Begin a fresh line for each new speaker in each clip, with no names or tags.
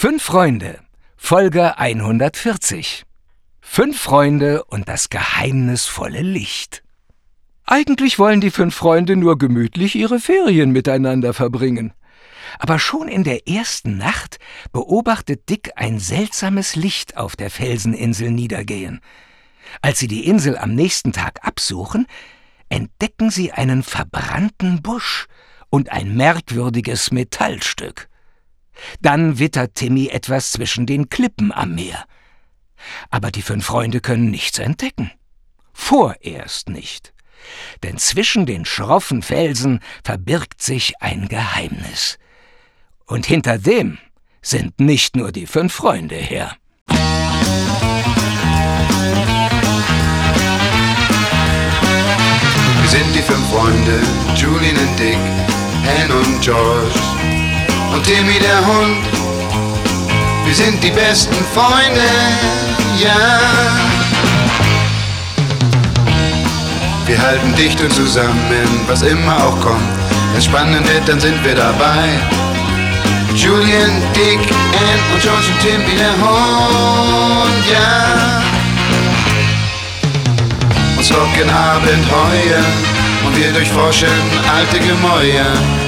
Fünf Freunde, Folge 140. Fünf Freunde und das geheimnisvolle Licht. Eigentlich wollen die fünf Freunde nur gemütlich ihre Ferien miteinander verbringen. Aber schon in der ersten Nacht beobachtet Dick ein seltsames Licht auf der Felseninsel niedergehen. Als sie die Insel am nächsten Tag absuchen, entdecken sie einen verbrannten Busch und ein merkwürdiges Metallstück. Dann wittert Timmy etwas zwischen den Klippen am Meer. Aber die fünf Freunde können nichts entdecken. Vorerst nicht. Denn zwischen den schroffen Felsen verbirgt sich ein Geheimnis. Und hinter dem sind nicht nur die fünf Freunde her.
Wir sind die fünf Freunde, Julian und Dick, Anne und George und Timmy der Hund. Wir sind die besten Freunde, ja. Wir halten dicht und zusammen, was immer auch kommt. Wenn spannend wird, dann sind wir dabei. Julian, Dick, Anne und George und Timmy der Hund, ja. Uns locken Abenteuer und wir durchforschen alte Gemäuer.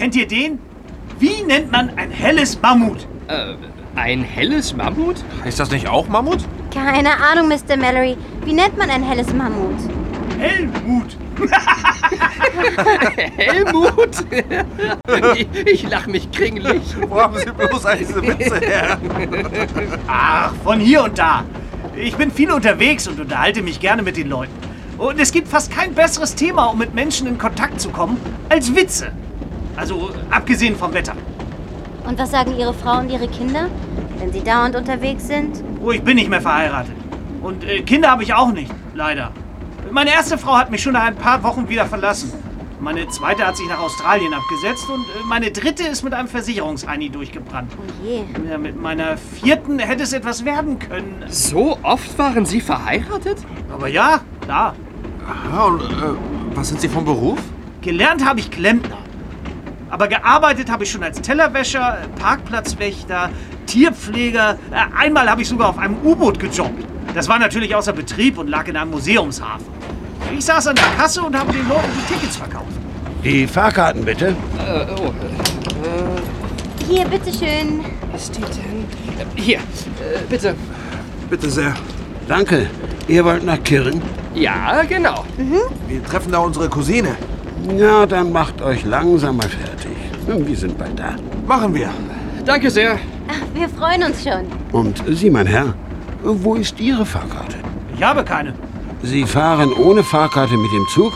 Kennt ihr den? Wie nennt man ein helles Mammut?
Äh, ein helles Mammut?
Heißt das nicht auch Mammut?
Keine Ahnung, Mr. Mallory. Wie nennt man ein helles Mammut?
Hellmut.
Helmut? ich, ich lach mich kringlich.
Wo haben Sie bloß all diese Witze her?
Ach, von hier und da. Ich bin viel unterwegs und unterhalte mich gerne mit den Leuten. Und es gibt fast kein besseres Thema, um mit Menschen in Kontakt zu kommen, als Witze. Also abgesehen vom Wetter.
Und was sagen Ihre Frau und Ihre Kinder, wenn Sie dauernd unterwegs sind?
Oh, ich bin nicht mehr verheiratet. Und äh, Kinder habe ich auch nicht, leider. Meine erste Frau hat mich schon nach ein paar Wochen wieder verlassen. Meine zweite hat sich nach Australien abgesetzt und äh, meine dritte ist mit einem Versicherungsheini durchgebrannt.
Oh je.
Mit meiner vierten hätte es etwas werden können.
So oft waren Sie verheiratet?
Aber ja, klar.
Aha, und äh, was sind Sie vom Beruf?
Gelernt habe ich Klempner. Aber gearbeitet habe ich schon als Tellerwäscher, Parkplatzwächter, Tierpfleger. Äh, Einmal habe ich sogar auf einem U-Boot gejobbt. Das war natürlich außer Betrieb und lag in einem Museumshafen. Ich saß an der Kasse und habe den Leuten die Tickets verkauft.
Die Fahrkarten bitte.
Äh, oh,
Hier, bitteschön.
was steht denn? Hier, äh, bitte.
Bitte sehr.
Danke. Ihr wollt nach Kirren?
Ja, genau.
Wir treffen da unsere Cousine.
Ja, dann macht euch langsam mal fertig. Wir sind bald da.
Machen wir.
Danke sehr.
Ach, wir freuen uns schon.
Und Sie, mein Herr, wo ist Ihre Fahrkarte?
Ich habe keine.
Sie fahren ohne Fahrkarte mit dem Zug?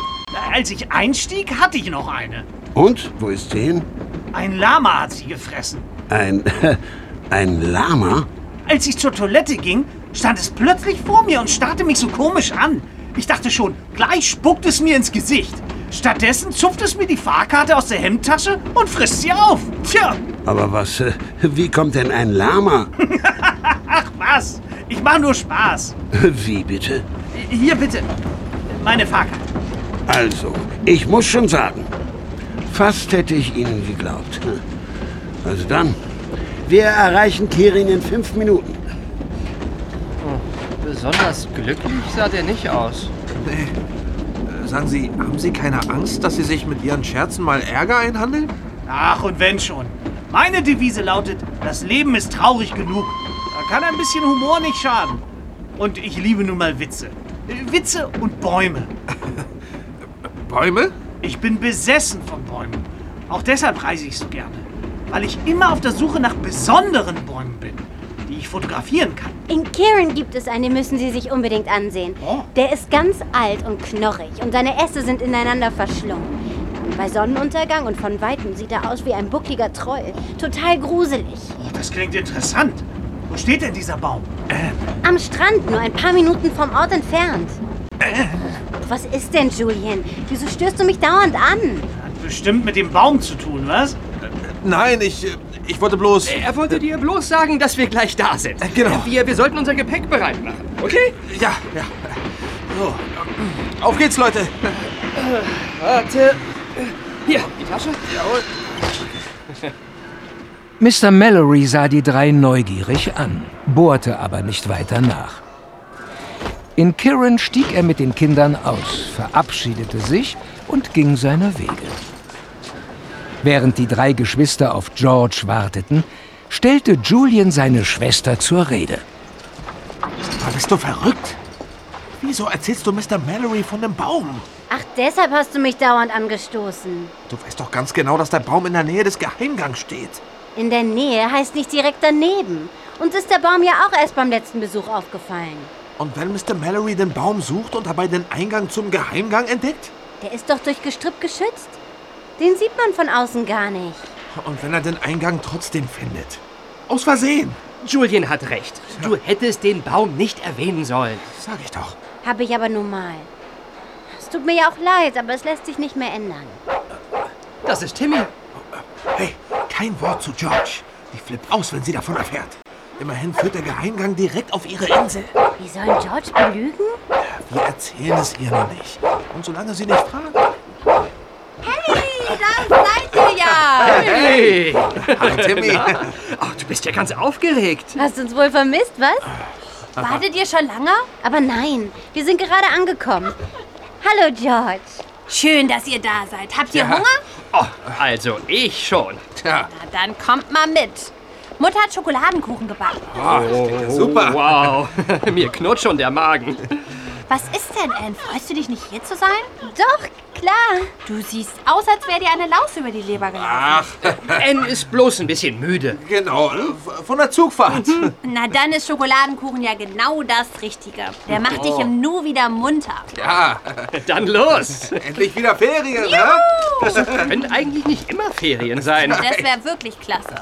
Als ich einstieg, hatte ich noch eine.
Und? Wo ist sie hin?
Ein Lama hat sie gefressen.
Ein, ein Lama?
Als ich zur Toilette ging, stand es plötzlich vor mir und starrte mich so komisch an. Ich dachte schon, gleich spuckt es mir ins Gesicht. Stattdessen zupft es mir die Fahrkarte aus der Hemdtasche und frisst sie auf. Tja,
Aber was, äh, wie kommt denn ein Lama?
ach was, ich mache nur Spaß.
Wie bitte?
Hier bitte, meine Fahrkarte.
Also, ich muss schon sagen, fast hätte ich Ihnen geglaubt. Also dann, wir erreichen Kirin in fünf Minuten.
Besonders glücklich sah der nicht aus.
Nee. Sagen Sie, haben Sie keine Angst, dass Sie sich mit Ihren Scherzen mal Ärger einhandeln?
Ach, und wenn schon. Meine Devise lautet, das Leben ist traurig genug. Da kann ein bisschen Humor nicht schaden. Und ich liebe nun mal Witze. Witze und Bäume.
Bäume?
Ich bin besessen von Bäumen. Auch deshalb reise ich so gerne. Weil ich immer auf der Suche nach besonderen Bäumen bin, ich fotografieren kann.
In Kirin gibt es einen, den müssen Sie sich unbedingt ansehen.
Oh.
Der ist ganz alt und knorrig und seine Äste sind ineinander verschlungen. Bei Sonnenuntergang und von Weitem sieht er aus wie ein buckliger Troll. Total gruselig.
Oh, das klingt interessant. Wo steht denn dieser Baum?
Am Strand, nur ein paar Minuten vom Ort entfernt. Was ist denn, Julian? Wieso störst du mich dauernd an?
Hat bestimmt mit dem Baum zu tun, was?
Nein, ich, äh, ich wollte bloß.
Er wollte dir bloß sagen, dass wir gleich da sind.
Äh, genau.
Wir, wir sollten unser Gepäck bereit machen, okay?
Ja, ja. So. Auf geht's, Leute.
Warte. Hier, die Tasche.
Mr. Mallory sah die drei neugierig an, bohrte aber nicht weiter nach. In Kirin stieg er mit den Kindern aus, verabschiedete sich und ging seiner Wege. Während die drei Geschwister auf George warteten, stellte Julian seine Schwester zur Rede.
Aber bist du verrückt? Wieso erzählst du Mr. Mallory von dem Baum?
Ach, deshalb hast du mich dauernd angestoßen.
Du weißt doch ganz genau, dass der Baum in der Nähe des Geheimgangs steht.
In der Nähe heißt nicht direkt daneben. Uns ist der Baum ja auch erst beim letzten Besuch aufgefallen.
Und wenn Mr. Mallory den Baum sucht und dabei den Eingang zum Geheimgang entdeckt?
Der ist doch durch Gestrüpp geschützt. Den sieht man von außen gar nicht.
Und wenn er den Eingang trotzdem findet? Aus Versehen.
Julian hat recht. Du hättest den Baum nicht erwähnen sollen.
Sag ich doch.
Habe ich aber nun mal. Es tut mir ja auch leid, aber es lässt sich nicht mehr ändern.
Das ist Timmy.
Hey, kein Wort zu George. Die flippt aus, wenn sie davon erfährt. Immerhin führt der Geheimgang direkt auf ihre Insel.
Wie sollen George belügen?
Wir erzählen es ihr noch nicht. Und solange sie nicht fragt.
Da seid ihr ja!
Hey!
Hi, Timmy.
Ach, du bist ja ganz aufgeregt.
Hast uns wohl vermisst, was? Wartet ihr schon lange? Aber nein, wir sind gerade angekommen. Hallo, George.
Schön, dass ihr da seid. Habt ihr Hunger?
Oh, also ich schon.
Tja,
Na, dann kommt mal mit. Mutter hat Schokoladenkuchen gebacken.
oh, super.
Wow, mir knurrt schon der Magen.
Was ist denn, Anne? Freust du dich nicht hier zu sein?
Doch, klar.
Du siehst aus, als wäre dir eine Laus über die Leber gelaufen.
Ach,
Anne ist bloß ein bisschen müde.
genau. äh, Von der Zugfahrt.
Na, dann ist Schokoladenkuchen ja genau das Richtige. Der macht dich im Nu wieder munter.
Ja,
Dann los.
endlich wieder Ferien, ne?
Das können eigentlich nicht immer Ferien sein.
Das wäre wirklich klasse.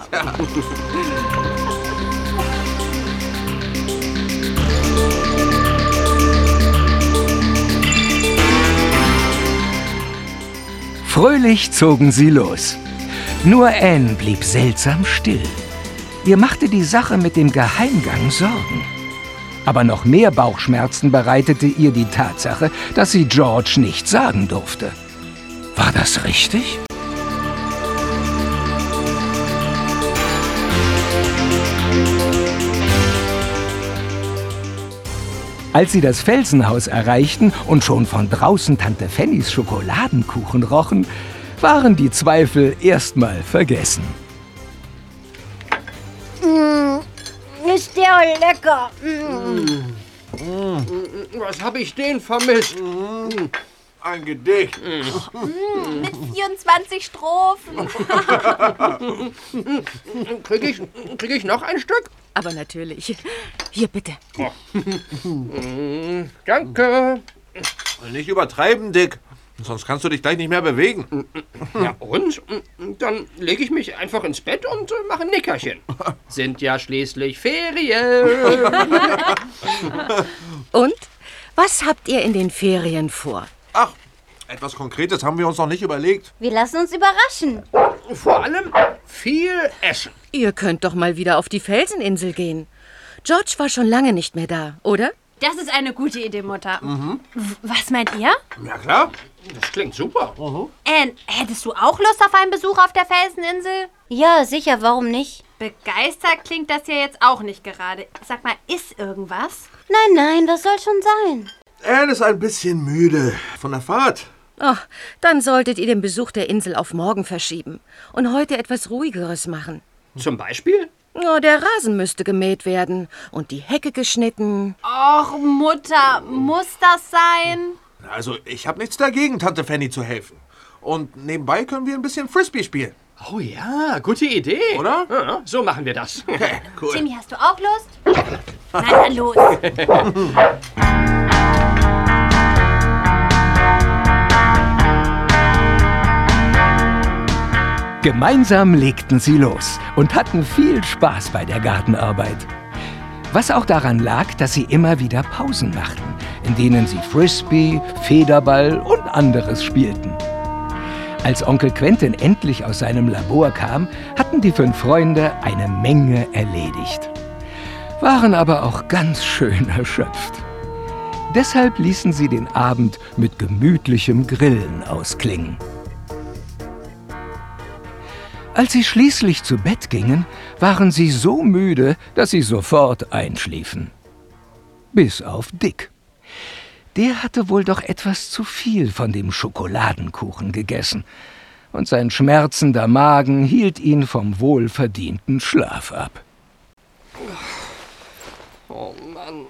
Fröhlich zogen sie los. Nur Anne blieb seltsam still. Ihr machte die Sache mit dem Geheimgang Sorgen. Aber noch mehr Bauchschmerzen bereitete ihr die Tatsache, dass sie George nicht sagen durfte. War das richtig? Als sie das Felsenhaus erreichten und schon von draußen Tante Fannys Schokoladenkuchen rochen, waren die Zweifel erstmal vergessen.
Ist der lecker.
Was habe ich den vermisst?
Ein Gedicht.
Mit 24 Strophen.
Kriege ich, krieg ich noch ein Stück?
Aber natürlich. Hier, bitte.
Danke.
Nicht übertreiben, Dick. Sonst kannst du dich gleich nicht mehr bewegen.
Ja, und? Dann lege ich mich einfach ins Bett und äh, mache ein Nickerchen. Sind ja schließlich Ferien.
Und? Was habt ihr in den Ferien vor?
Ach, etwas Konkretes haben wir uns noch nicht überlegt.
Wir lassen uns überraschen.
Vor allem viel Essen.
Ihr könnt doch mal wieder auf die Felseninsel gehen. George war schon lange nicht mehr da, oder?
Das ist eine gute Idee, Mutter. W- Was meint ihr?
Ja, klar.
Das klingt super.
Anne, hättest du auch Lust auf einen Besuch auf der Felseninsel?
Ja, sicher, warum nicht?
Begeistert klingt das ja jetzt auch nicht gerade. Sag mal, ist irgendwas?
Nein, nein, das soll schon sein.
Anne ist ein bisschen müde von der Fahrt.
Oh, dann solltet ihr den Besuch der Insel auf morgen verschieben und heute etwas ruhigeres machen.
Zum Beispiel?
Oh, der Rasen müsste gemäht werden und die Hecke geschnitten.
Och, Mutter, muss das sein?
Also, ich habe nichts dagegen, Tante Fanny zu helfen. Und nebenbei können wir ein bisschen Frisbee spielen.
Oh ja, gute Idee.
Oder?
Ja, so machen wir das.
Okay, cool.
Timmy, hast du auch Lust? Na dann los.
Gemeinsam legten sie los und hatten viel Spaß bei der Gartenarbeit. Was auch daran lag, dass sie immer wieder Pausen machten, in denen sie Frisbee, Federball und anderes spielten. Als Onkel Quentin endlich aus seinem Labor kam, hatten die fünf Freunde eine Menge erledigt. Waren aber auch ganz schön erschöpft. Deshalb ließen sie den Abend mit gemütlichem Grillen ausklingen. Als sie schließlich zu Bett gingen, waren sie so müde, dass sie sofort einschliefen. Bis auf Dick. Der hatte wohl doch etwas zu viel von dem Schokoladenkuchen gegessen, und sein schmerzender Magen hielt ihn vom wohlverdienten Schlaf ab.
Oh Mann,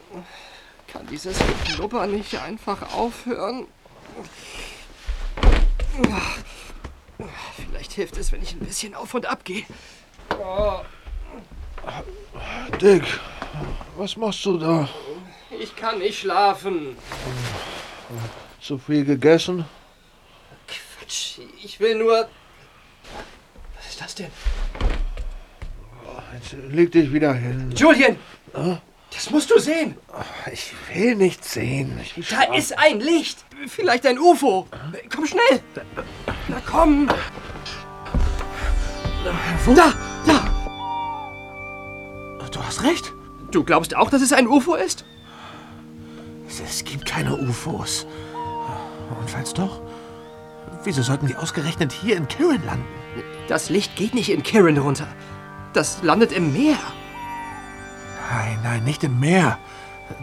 kann dieses Knubber nicht einfach aufhören? Vielleicht hilft es, wenn ich ein bisschen auf und ab gehe. Oh,
Dick, was machst du da?
ich kann nicht schlafen.
Zu viel gegessen?
Quatsch, ich will nur... Was ist das denn?
Jetzt leg dich wieder hin.
Julian! Das musst du sehen.
Ich will nicht sehen. Ich
Da ist ein Licht. Vielleicht ein UFO. Komm schnell. Na komm.
Wo?
Da, da.
Du hast recht.
Du glaubst auch, dass es ein UFO ist?
Es, es gibt keine UFOs. Und falls doch, wieso sollten die ausgerechnet hier in Kirin landen?
Das Licht geht nicht in Kirin runter. Das landet im Meer.
Nein, nein, nicht im Meer.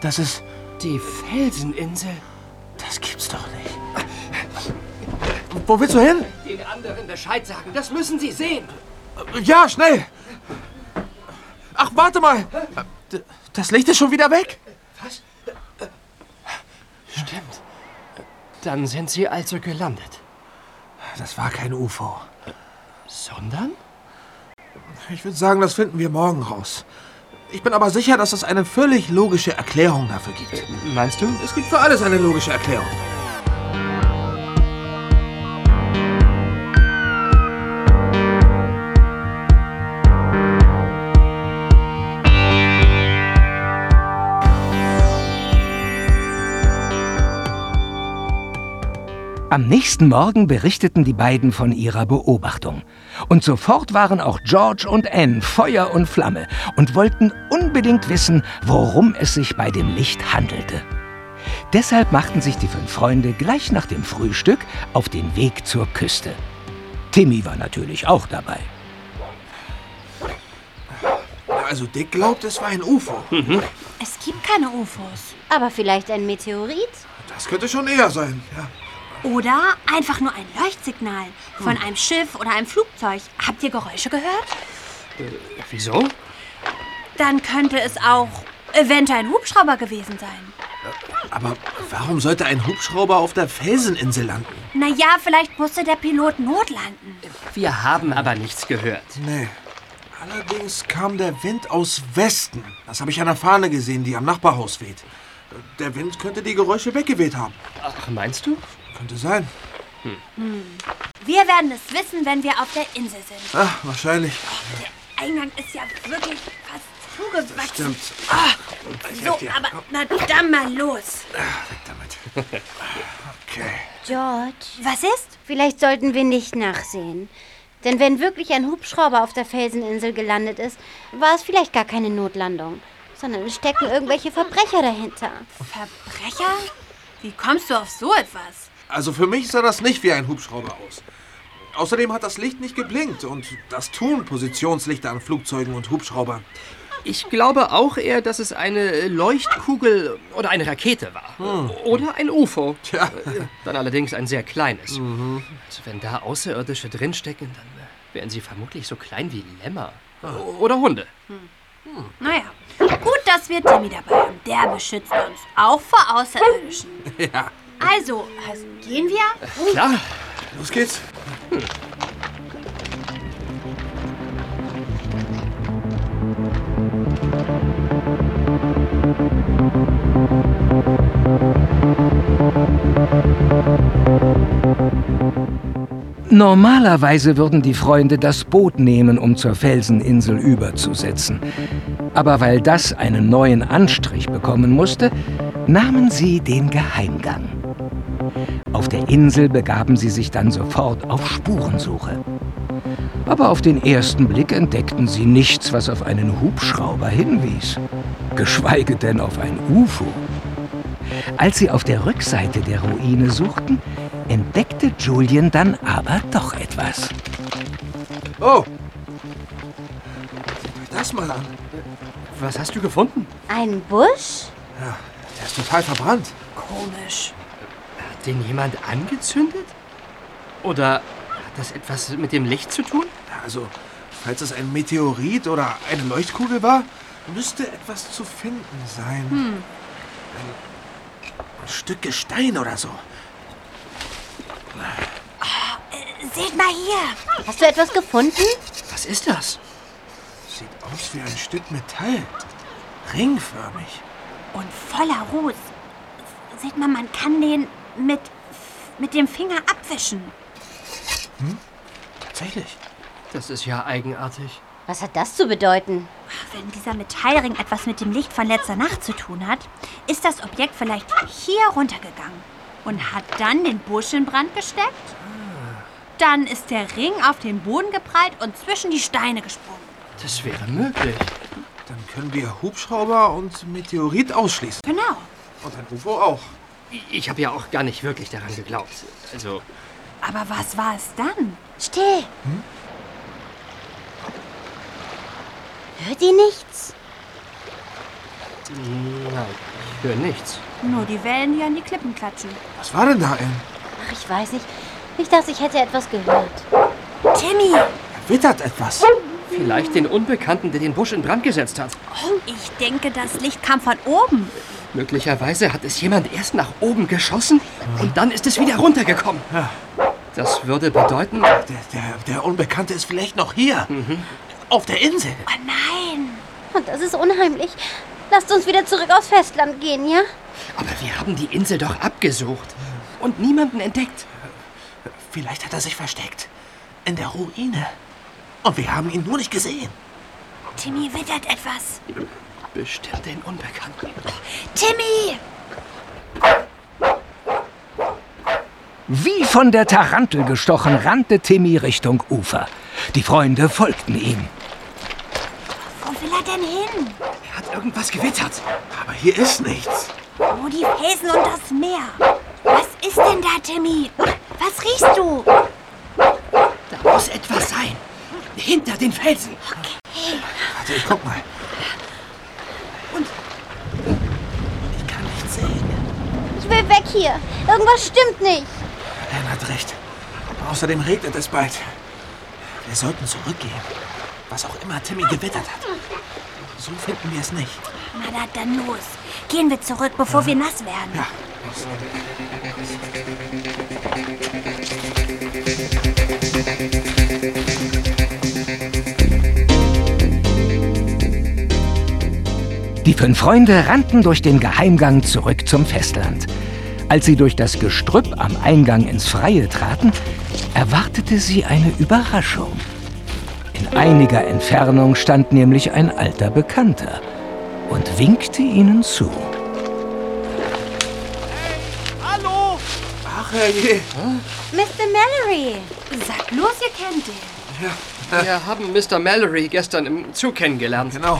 Das ist.
Die Felseninsel.
Wo willst du hin?
Den anderen Bescheid sagen. Das müssen sie sehen.
Ja, schnell! Ach, warte mal! Das Licht ist schon wieder weg.
Was? Stimmt. Dann sind sie also gelandet.
Das war kein UFO.
Sondern?
Ich würde sagen, das finden wir morgen raus. Ich bin aber sicher, dass es eine völlig logische Erklärung dafür gibt.
Meinst du?
Es gibt für alles eine logische Erklärung.
Am nächsten Morgen berichteten die beiden von ihrer Beobachtung. Und sofort waren auch George und Anne Feuer und Flamme und wollten unbedingt wissen, worum es sich bei dem Licht handelte. Deshalb machten sich die fünf Freunde gleich nach dem Frühstück auf den Weg zur Küste. Timmy war natürlich auch dabei.
Also Dick glaubt, es war ein UFO.
Es gibt keine UFOs.
Aber vielleicht ein Meteorit?
Das könnte schon eher sein. Ja.
Oder einfach nur ein Leuchtsignal von einem Schiff oder einem Flugzeug. Habt ihr Geräusche gehört?
Wieso?
Dann könnte es auch eventuell ein Hubschrauber gewesen sein.
Aber warum sollte ein Hubschrauber auf der Felseninsel landen?
Naja, vielleicht musste der Pilot notlanden.
Wir haben aber nichts gehört.
Nee. Allerdings kam der Wind aus Westen. Das habe ich an der Fahne gesehen, die am Nachbarhaus weht. Der Wind könnte die Geräusche weggeweht haben.
Ach, meinst du?
Könnte sein.
Wir werden es wissen, wenn wir auf der Insel sind.
Ah, wahrscheinlich.
Der Eingang ist ja wirklich fast zugewachsen.
Stimmt.
So, aber na dann mal los.
Damit. Okay.
George,
Was ist?
vielleicht sollten wir nicht nachsehen. Denn wenn wirklich ein Hubschrauber auf der Felseninsel gelandet ist, war es vielleicht gar keine Notlandung, sondern es stecken irgendwelche Verbrecher dahinter.
Verbrecher? Wie kommst du auf so etwas?
Also für mich sah das nicht wie ein Hubschrauber aus. Außerdem hat das Licht nicht geblinkt und das tun Positionslichter an Flugzeugen und Hubschraubern.
Ich glaube auch eher, dass es eine Leuchtkugel oder eine Rakete war. Oder ein UFO.
Tja.
Äh, Dann allerdings ein sehr kleines. Also wenn da Außerirdische drinstecken, dann äh, wären sie vermutlich so klein wie Lämmer. O- Oder Hunde.
Naja, gut, dass wir Timmy dabei haben. Der beschützt uns auch vor Außerirdischen.
Ja.
Also, also gehen wir?
Klar.
Los geht's.
Normalerweise würden die Freunde das Boot nehmen, um zur Felseninsel überzusetzen. Aber weil das einen neuen Anstrich bekommen musste, nahmen sie den Geheimgang. Auf der Insel begaben sie sich dann sofort auf Spurensuche. Aber auf den ersten Blick entdeckten sie nichts, was auf einen Hubschrauber hinwies, geschweige denn auf ein UFO. Als sie auf der Rückseite der Ruine suchten, entdeckte Julian dann aber doch etwas.
Oh! Seht euch das mal an.
Was hast du gefunden?
Ein Busch?
Der ist total verbrannt.
Komisch.
Hat den jemand angezündet? Oder hat das etwas mit dem Licht zu tun?
Also, falls es ein Meteorit oder eine Leuchtkugel war, müsste etwas zu finden sein. Ein, ein Stück Gestein oder so.
Seht mal hier.
Hast du etwas gefunden?
Was ist das?
Sieht aus wie ein Stück Metall. Ringförmig.
Und voller Ruß. Seht mal, man kann den mit, mit dem Finger abwischen.
Tatsächlich.
Das ist ja eigenartig.
Was hat das zu bedeuten?
Wenn dieser Metallring etwas mit dem Licht von letzter Nacht zu tun hat, ist das Objekt vielleicht hier runtergegangen und hat dann den Busch in Brand gesteckt. Dann ist der Ring auf den Boden geprallt und zwischen die Steine gesprungen.
Das wäre möglich.
Dann können wir Hubschrauber und Meteorit ausschließen.
Genau.
Und ein UFO auch.
Ich habe ja auch gar nicht wirklich daran geglaubt. Also,
Aber was war es dann?
Still! Hört ihr nichts?
nein, ich höre nichts.
Nur die Wellen, die an die Klippen klatschen.
Was war denn da, Ann?
Ach, ich weiß nicht. Ich dachte, ich hätte etwas gehört.
Timmy,
Er wittert etwas.
Vielleicht den Unbekannten, der den Busch in Brand gesetzt hat.
ich denke, das Licht kam von oben.
Möglicherweise hat es jemand erst nach oben geschossen und dann ist es wieder runtergekommen. Das würde bedeuten,
Der, der, der Unbekannte ist vielleicht noch hier. Auf der Insel.
Oh nein.
Und das ist unheimlich. Lasst uns wieder zurück aufs Festland gehen, ja?
aber wir haben die Insel doch abgesucht und niemanden entdeckt.
Vielleicht hat er sich versteckt. In der Ruine. Und wir haben ihn nur nicht gesehen.
Timmy wittert etwas.
Bestimmt den Unbekannten.
Timmy!
Wie von der Tarantel gestochen, rannte Timmy Richtung Ufer. Die Freunde folgten ihm.
Wo will er denn hin?
Er hat irgendwas gewittert.
Aber hier ist nichts.
Wo die Felsen und das Meer. Was ist denn da, Timmy? Was riechst du?
Da muss etwas sein. Hinter den Felsen.
Warte, ich guck mal. Und ich kann nichts sehen.
Ich will weg hier. Irgendwas stimmt nicht.
Ann hat recht. Außerdem regnet es bald. Wir sollten zurückgehen. Was auch immer Timmy gewittert hat. So finden wir es nicht.
Na, na, dann los. Gehen wir zurück, bevor wir nass werden.
Ja.
Die fünf Freunde rannten durch den Geheimgang zurück zum Festland. Als sie durch das Gestrüpp am Eingang ins Freie traten, erwartete sie eine Überraschung. In einiger Entfernung stand nämlich ein alter Bekannter und winkte ihnen zu.
Hallo!
Ach, herrje.
Mr. Mallory.
Sag bloß, ihr kennt den.
Wir haben Mr. Mallory gestern im Zug kennengelernt.
Genau.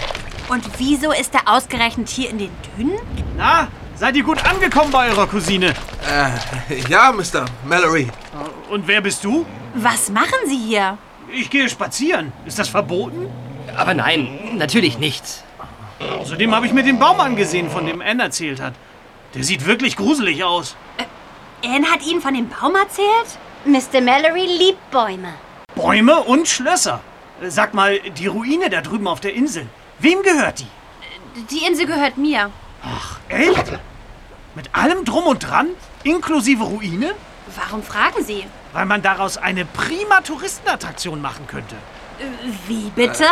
Und wieso ist er ausgerechnet hier in den Dünen?
Na, seid ihr gut angekommen bei eurer Cousine?
Äh, ja, Mr. Mallory.
Und wer bist du?
Was machen Sie hier?
Ich gehe spazieren. Ist das verboten?
Aber nein, natürlich nicht.
Außerdem habe ich mir den Baum angesehen, von dem Anne erzählt hat. Der sieht wirklich gruselig aus.
Anne hat Ihnen von dem Baum erzählt?
Mr. Mallory liebt Bäume.
Bäume und Schlösser. Äh, Sag mal, die Ruine da drüben auf der Insel. Wem gehört die?
Die Insel gehört mir.
Echt? Mit allem drum und dran? Inklusive Ruine?
Warum fragen Sie?
Weil man daraus eine prima Touristenattraktion machen könnte.
Wie bitte?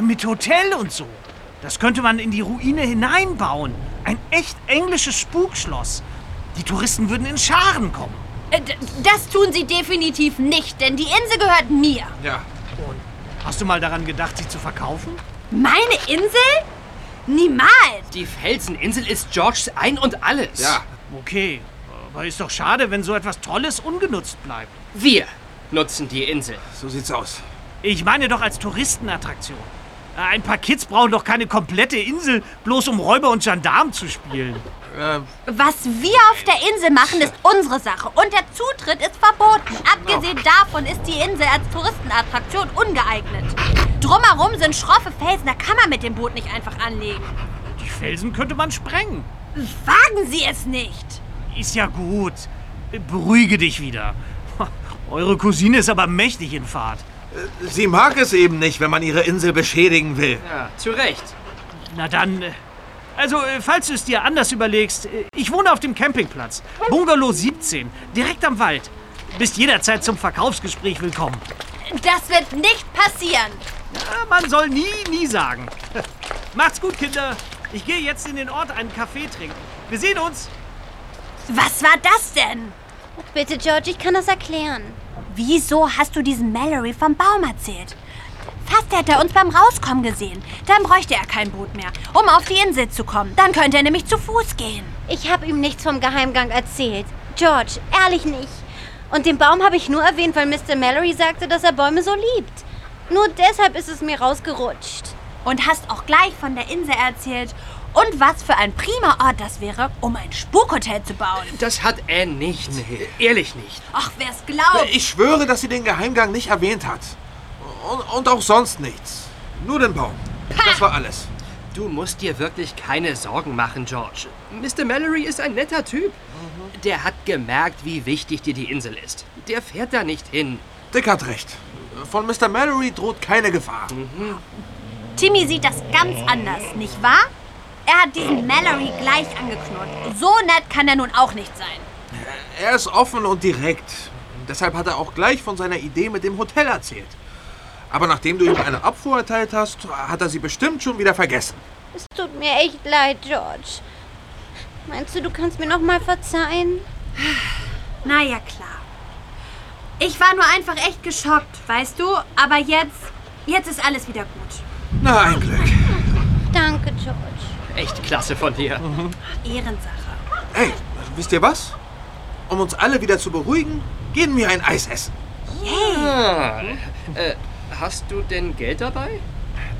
Mit Hotel und so. Das könnte man in die Ruine hineinbauen. Ein echt englisches Spukschloss. Die Touristen würden in Scharen kommen.
Äh, Das tun sie definitiv nicht, denn die Insel gehört mir.
Ja.
Hast du mal daran gedacht, sie zu verkaufen?
Meine Insel? Niemals.
Die Felseninsel ist Georges Ein und Alles.
Ja.
Okay, aber ist doch schade, wenn so etwas Tolles ungenutzt bleibt.
Wir nutzen die Insel.
So sieht's aus.
Ich meine doch als Touristenattraktion. Ein paar Kids brauchen doch keine komplette Insel, bloß um Räuber und Gendarmen zu spielen.
Äh,
Was wir auf der Insel machen, ist unsere Sache. Und der Zutritt ist verboten. Abgesehen davon ist die Insel als Touristenattraktion ungeeignet. Drumherum sind schroffe Felsen, da kann man mit dem Boot nicht einfach anlegen.
Die Felsen könnte man sprengen.
Wagen Sie es nicht.
Ist ja gut. Beruhige dich wieder. Eure Cousine ist aber mächtig in Fahrt.
sie mag es eben nicht, wenn man ihre Insel beschädigen will.
Ja, zu Recht.
Na dann. äh, Also, äh, falls du es dir anders überlegst, äh, ich wohne auf dem Campingplatz. Bungalow 17, direkt am Wald. Bist jederzeit zum Verkaufsgespräch willkommen.
Das wird nicht passieren.
Ja, man soll nie, nie sagen. Macht's gut, Kinder. Ich gehe jetzt in den Ort einen Kaffee trinken. Wir sehen uns.
Was war das denn?
Bitte, George, ich kann das erklären.
Wieso hast du diesen Mallory vom Baum erzählt? Fast hätte er uns beim Rauskommen gesehen. Dann bräuchte er kein Boot mehr, um auf die Insel zu kommen. Dann könnte er nämlich zu Fuß gehen.
Ich habe ihm nichts vom Geheimgang erzählt. George, ehrlich nicht. Und den Baum habe ich nur erwähnt, weil Mr. Mallory sagte, dass er Bäume so liebt. Nur deshalb ist es mir rausgerutscht.
Und hast auch gleich von der Insel erzählt und was für ein prima Ort das wäre, um ein Spukhotel zu bauen.
Das hat Anne nicht. Ehrlich nicht.
Ach, wer's glaubt.
Ich schwöre, dass sie den Geheimgang nicht erwähnt hat. Und, und auch sonst nichts. Nur den Baum. Das war alles.
Du musst dir wirklich keine Sorgen machen, George. Mr. Mallory ist ein netter Typ. Der hat gemerkt, wie wichtig dir die Insel ist. Der fährt da nicht hin.
Dick hat recht. Von Mr. Mallory droht keine Gefahr.
Timmy sieht das ganz anders, nicht wahr? Er hat diesen Mallory gleich angeknurrt. So nett kann er nun auch nicht sein.
Er ist offen und direkt. Deshalb hat er auch gleich von seiner Idee mit dem Hotel erzählt. Aber nachdem du ihm eine Abfuhr erteilt hast, hat er sie bestimmt schon wieder vergessen.
Es tut mir echt leid, George. Meinst du, du kannst mir noch mal verzeihen?
Na ja, klar. Ich war nur einfach echt geschockt, weißt du? Aber jetzt, jetzt ist alles wieder gut.
Na, ein Glück.
Danke, George.
Echt klasse von dir.
Ehrensache.
Hey, wisst ihr was? Um uns alle wieder zu beruhigen, gehen wir ein Eis essen.
Ah, äh, hast du denn Geld dabei?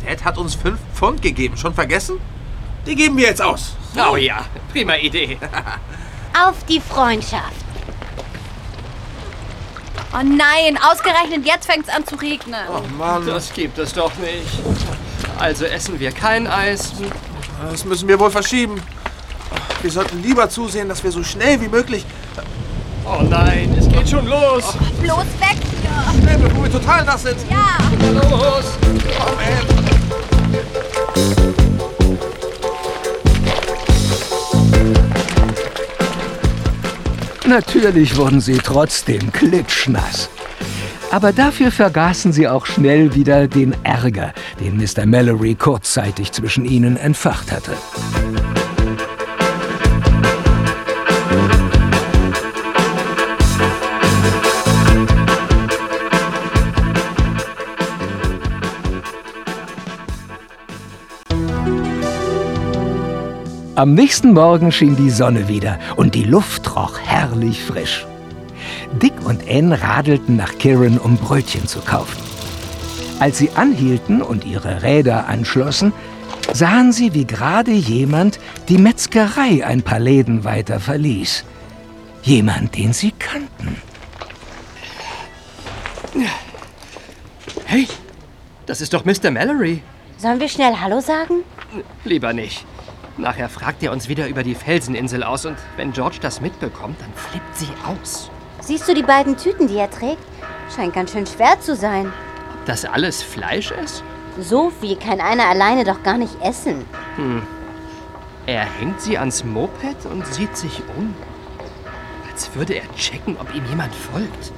Dad hat uns fünf Pfund gegeben. Schon vergessen? Die geben wir jetzt aus.
Oh ja, prima Idee.
Auf die Freundschaft.
Oh nein, ausgerechnet jetzt fängt's an zu regnen.
Oh Mann,
Das gibt es doch nicht. Also essen wir kein Eis.
das müssen wir wohl verschieben. Wir sollten lieber zusehen, dass wir so schnell wie möglich...
Oh nein, es geht schon los.
Bloß weg hier.
Schnell, bevor wir total nass sind.
Ja.
Los.
Komm, Ed.
Natürlich wurden sie trotzdem klitschnass. Aber dafür vergaßen sie auch schnell wieder den Ärger, den Mr. Mallory kurzzeitig zwischen ihnen entfacht hatte. Am nächsten Morgen schien die Sonne wieder und die Luft roch herrlich frisch. Dick und Ann radelten nach Kirin, um Brötchen zu kaufen. Als sie anhielten und ihre Räder anschlossen, sahen sie, wie gerade jemand die Metzgerei ein paar Läden weiter verließ. Jemand, den sie kannten.
Hey, das ist doch Mr. Mallory.
Sollen wir schnell Hallo sagen?
Lieber nicht. Nachher fragt er uns wieder über die Felseninsel aus und wenn George das mitbekommt, dann flippt sie aus.
Siehst du die beiden Tüten, die er trägt? Scheint ganz schön schwer zu sein.
Ob das alles Fleisch ist?
So viel kann einer alleine doch gar nicht essen.
Er hängt sie ans Moped und sieht sich um. Als würde er checken, ob ihm jemand folgt.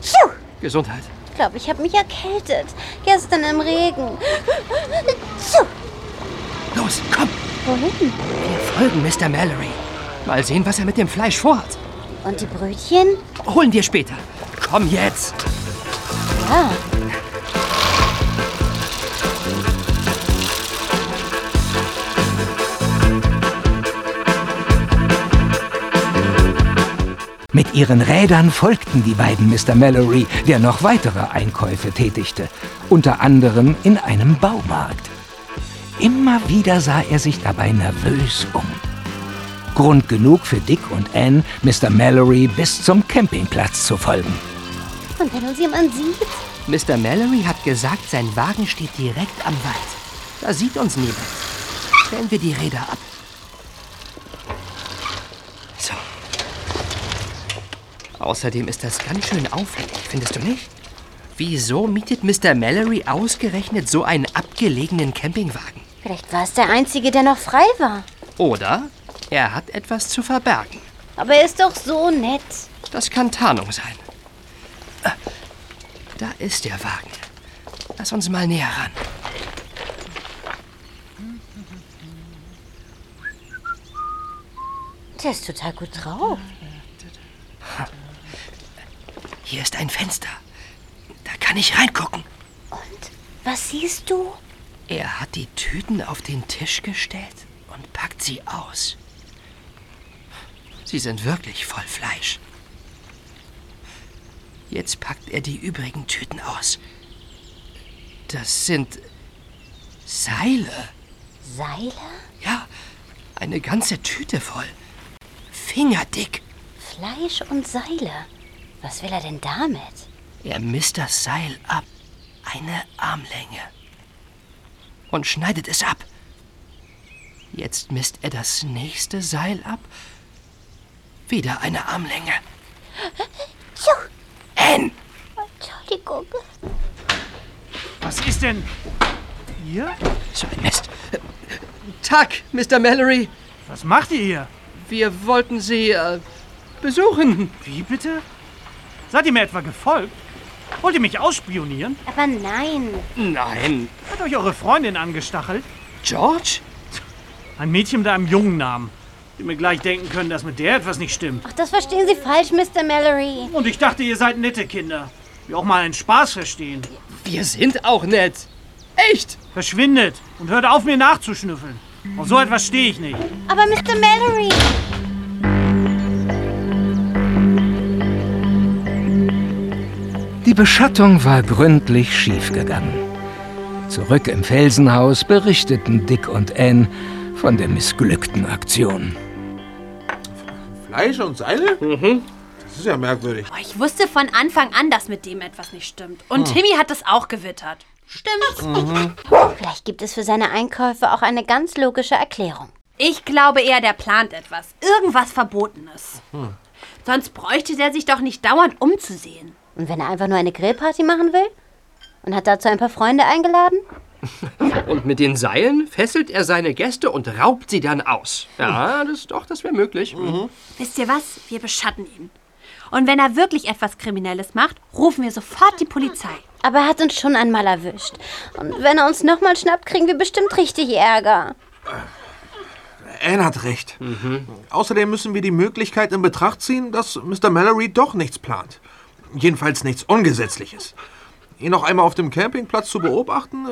Tschuh!
Gesundheit.
Ich glaube, ich habe mich erkältet. Gestern im Regen. Tschuh!
Los, komm,
Wohin?
wir folgen Mr. Mallory. Mal sehen, was er mit dem Fleisch vorhat.
Und die Brötchen?
Holen wir später. Komm jetzt.
Ja.
Mit ihren Rädern folgten die beiden Mr. Mallory, der noch weitere Einkäufe tätigte, unter anderem in einem Baumarkt. Immer wieder sah er sich dabei nervös um. Grund genug für Dick und Anne, Mr. Mallory bis zum Campingplatz zu folgen.
Und wenn uns jemand sieht?
Mr. Mallory hat gesagt, sein Wagen steht direkt am Wald. Da sieht uns niemand. Stellen wir die Räder ab. So. Außerdem ist das ganz schön auffällig, findest du nicht? Wieso mietet Mr. Mallory ausgerechnet so einen abgelegenen Campingwagen?
Vielleicht war es der Einzige, der noch frei war.
Oder er hat etwas zu verbergen.
Aber er ist doch so nett.
Das kann Tarnung sein. Ah, Da ist der Wagen. Lass uns mal näher ran.
Der ist total gut drauf.
Hier ist ein Fenster. Da kann ich reingucken.
Und was siehst du?
Er hat die Tüten auf den Tisch gestellt und packt sie aus. Sie sind wirklich voll Fleisch. Jetzt packt er die übrigen Tüten aus. Das sind Seile.
Seile?
Ja, eine ganze Tüte voll. Fingerdick.
Fleisch und Seile. Was will er denn damit?
Er misst das Seil ab. Eine Armlänge. Und schneidet es ab. Jetzt misst er das nächste Seil ab. Wieder eine Armlänge. Anne!
Entschuldigung.
Was ist denn hier?
So ein Mist. Tag, Mr. Mallory.
Was macht ihr hier?
Wir wollten Sie äh, besuchen.
Wie bitte? Seid ihr mir etwa gefolgt? Wollt ihr mich ausspionieren?
Aber nein.
Nein.
Hat euch eure Freundin angestachelt?
George?
Ein Mädchen mit einem jungen Namen. Die mir gleich denken können, dass mit der etwas nicht stimmt.
Ach, das verstehen Sie falsch, Mr. Mallory.
Und ich dachte, ihr seid nette Kinder. Die auch mal einen Spaß verstehen.
Wir sind auch nett. Echt?
Verschwindet und hört auf, mir nachzuschnüffeln. Auf so etwas stehe ich nicht.
Aber Mr. Mallory.
Beschattung war gründlich schiefgegangen. Zurück im Felsenhaus berichteten Dick und Anne von der missglückten Aktion.
Fleisch und Seile? Mhm. Das ist ja merkwürdig.
Oh, ich wusste von Anfang an, dass mit dem etwas nicht stimmt. Und Timmy hat das auch gewittert. Stimmt.
Vielleicht gibt es für seine Einkäufe auch eine ganz logische Erklärung.
Ich glaube eher, der plant etwas. Irgendwas Verbotenes. Sonst bräuchte der sich doch nicht dauernd umzusehen.
Und wenn er einfach nur eine Grillparty machen will? Und hat dazu ein paar Freunde eingeladen?
Und mit den Seilen fesselt er seine Gäste und raubt sie dann aus. Ja, das doch, das wäre möglich.
Wisst ihr was? Wir beschatten ihn. Und wenn er wirklich etwas Kriminelles macht, rufen wir sofort die Polizei.
Aber er hat uns schon einmal erwischt. Und wenn er uns nochmal schnappt, kriegen wir bestimmt richtig Ärger.
Anne hat recht. Außerdem müssen wir die Möglichkeit in Betracht ziehen, dass Mr. Mallory doch nichts plant. Jedenfalls nichts Ungesetzliches. Ihn noch einmal auf dem Campingplatz zu beobachten,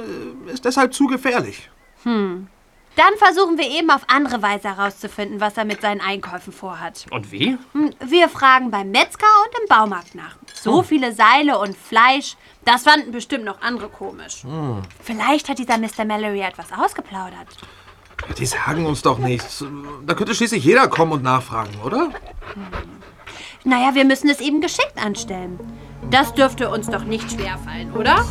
äh, ist deshalb zu gefährlich.
Dann versuchen wir eben auf andere Weise herauszufinden, was er mit seinen Einkäufen vorhat.
Und wie?
Hm, Wir fragen beim Metzger und im Baumarkt nach. So viele Seile und Fleisch, das fanden bestimmt noch andere komisch. Vielleicht hat dieser Mr. Mallory etwas ausgeplaudert.
Die sagen uns doch nichts. Da könnte schließlich jeder kommen und nachfragen, oder?
Naja, wir müssen es eben geschickt anstellen. Das dürfte uns doch nicht schwerfallen, oder?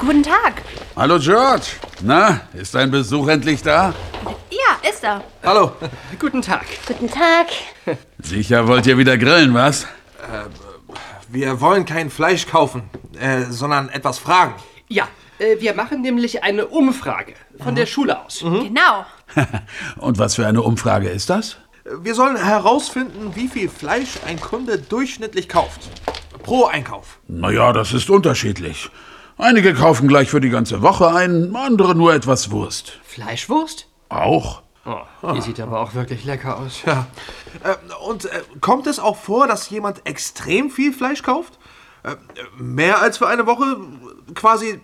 Guten Tag.
Hallo George. Na, ist dein Besuch endlich da?
Ja, ist er.
Hallo.
Guten Tag.
Guten Tag.
Sicher wollt ihr wieder grillen, was?
Wir wollen kein Fleisch kaufen, äh, sondern etwas fragen.
Ja, äh, wir machen nämlich eine Umfrage von der Schule aus.
Genau.
Und was für eine Umfrage ist das?
Wir sollen herausfinden, wie viel Fleisch ein Kunde durchschnittlich kauft. Pro Einkauf.
Naja, das ist unterschiedlich. Einige kaufen gleich für die ganze Woche ein, andere nur etwas Wurst.
Fleischwurst?
Auch.
Oh, die sieht aber auch wirklich lecker aus.
Ja. Äh, und äh, kommt es auch vor, dass jemand extrem viel Fleisch kauft? Äh, mehr als für eine Woche? Quasi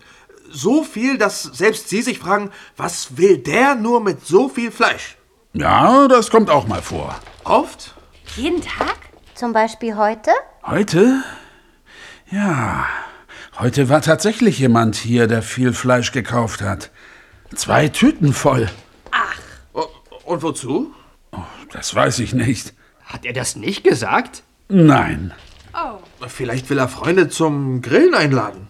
so viel, dass selbst Sie sich fragen, was will der nur mit so viel Fleisch?
Ja, das kommt auch mal vor.
Oft?
Jeden Tag?
Zum Beispiel heute?
Heute? Ja, heute war tatsächlich jemand hier, der viel Fleisch gekauft hat. Zwei Tüten voll.
Oh, Und wozu?
Das weiß ich nicht.
Hat er das nicht gesagt?
Nein,
Vielleicht will er Freunde zum Grillen einladen.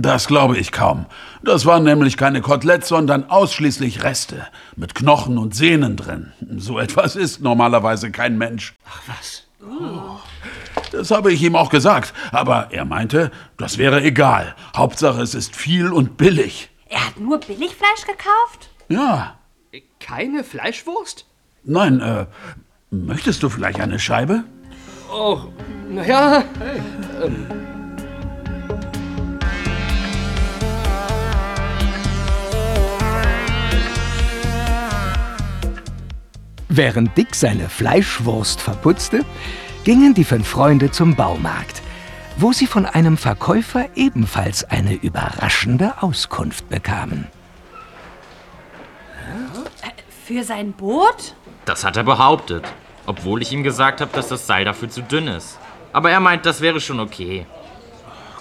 das glaube ich kaum. Das waren nämlich keine Koteletts, sondern ausschließlich Reste mit Knochen und Sehnen drin. So etwas isst normalerweise kein Mensch.
Ach was.
Das habe ich ihm auch gesagt, aber er meinte, das wäre egal. Hauptsache, es ist viel und billig.
Er hat nur Billigfleisch gekauft?
Ja,
Keine Fleischwurst?
nein, äh, möchtest du vielleicht eine Scheibe?
Oh, naja.
Während Dick seine Fleischwurst verputzte, gingen die fünf Freunde zum Baumarkt, wo sie von einem Verkäufer ebenfalls eine überraschende Auskunft bekamen.
Für sein Boot?
Das hat er behauptet. Obwohl ich ihm gesagt habe, dass das Seil dafür zu dünn ist. Aber er meint, das wäre schon okay.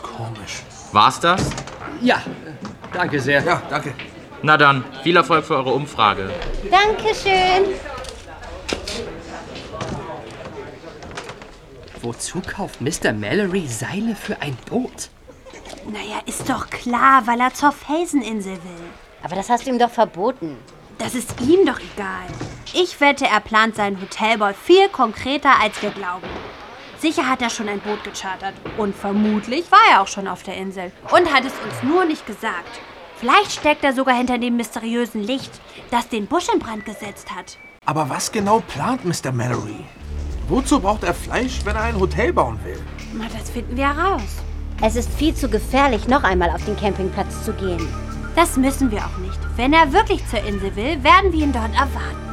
Komisch.
War's das?
Ja, danke sehr.
Ja, danke.
Na dann, viel Erfolg für eure Umfrage.
Dankeschön.
Wozu kauft Mr. Mallory Seile für ein Boot?
Naja, ist doch klar, weil er zur Felseninsel will.
Aber das hast du ihm doch verboten.
Das ist ihm doch egal. Ich wette, er plant seinen Hotelbau viel konkreter, als wir glauben. Sicher hat er schon ein Boot gechartert. Und vermutlich war er auch schon auf der Insel. Und hat es uns nur nicht gesagt. Vielleicht steckt er sogar hinter dem mysteriösen Licht, das den Busch in Brand gesetzt hat.
Aber was genau plant Mr. Mallory? Wozu braucht er Fleisch, wenn er ein Hotel bauen will?
Na, das finden wir heraus.
Es ist viel zu gefährlich, noch einmal auf den Campingplatz zu gehen.
Das müssen wir auch nicht. Wenn er wirklich zur Insel will, werden wir ihn dort erwarten.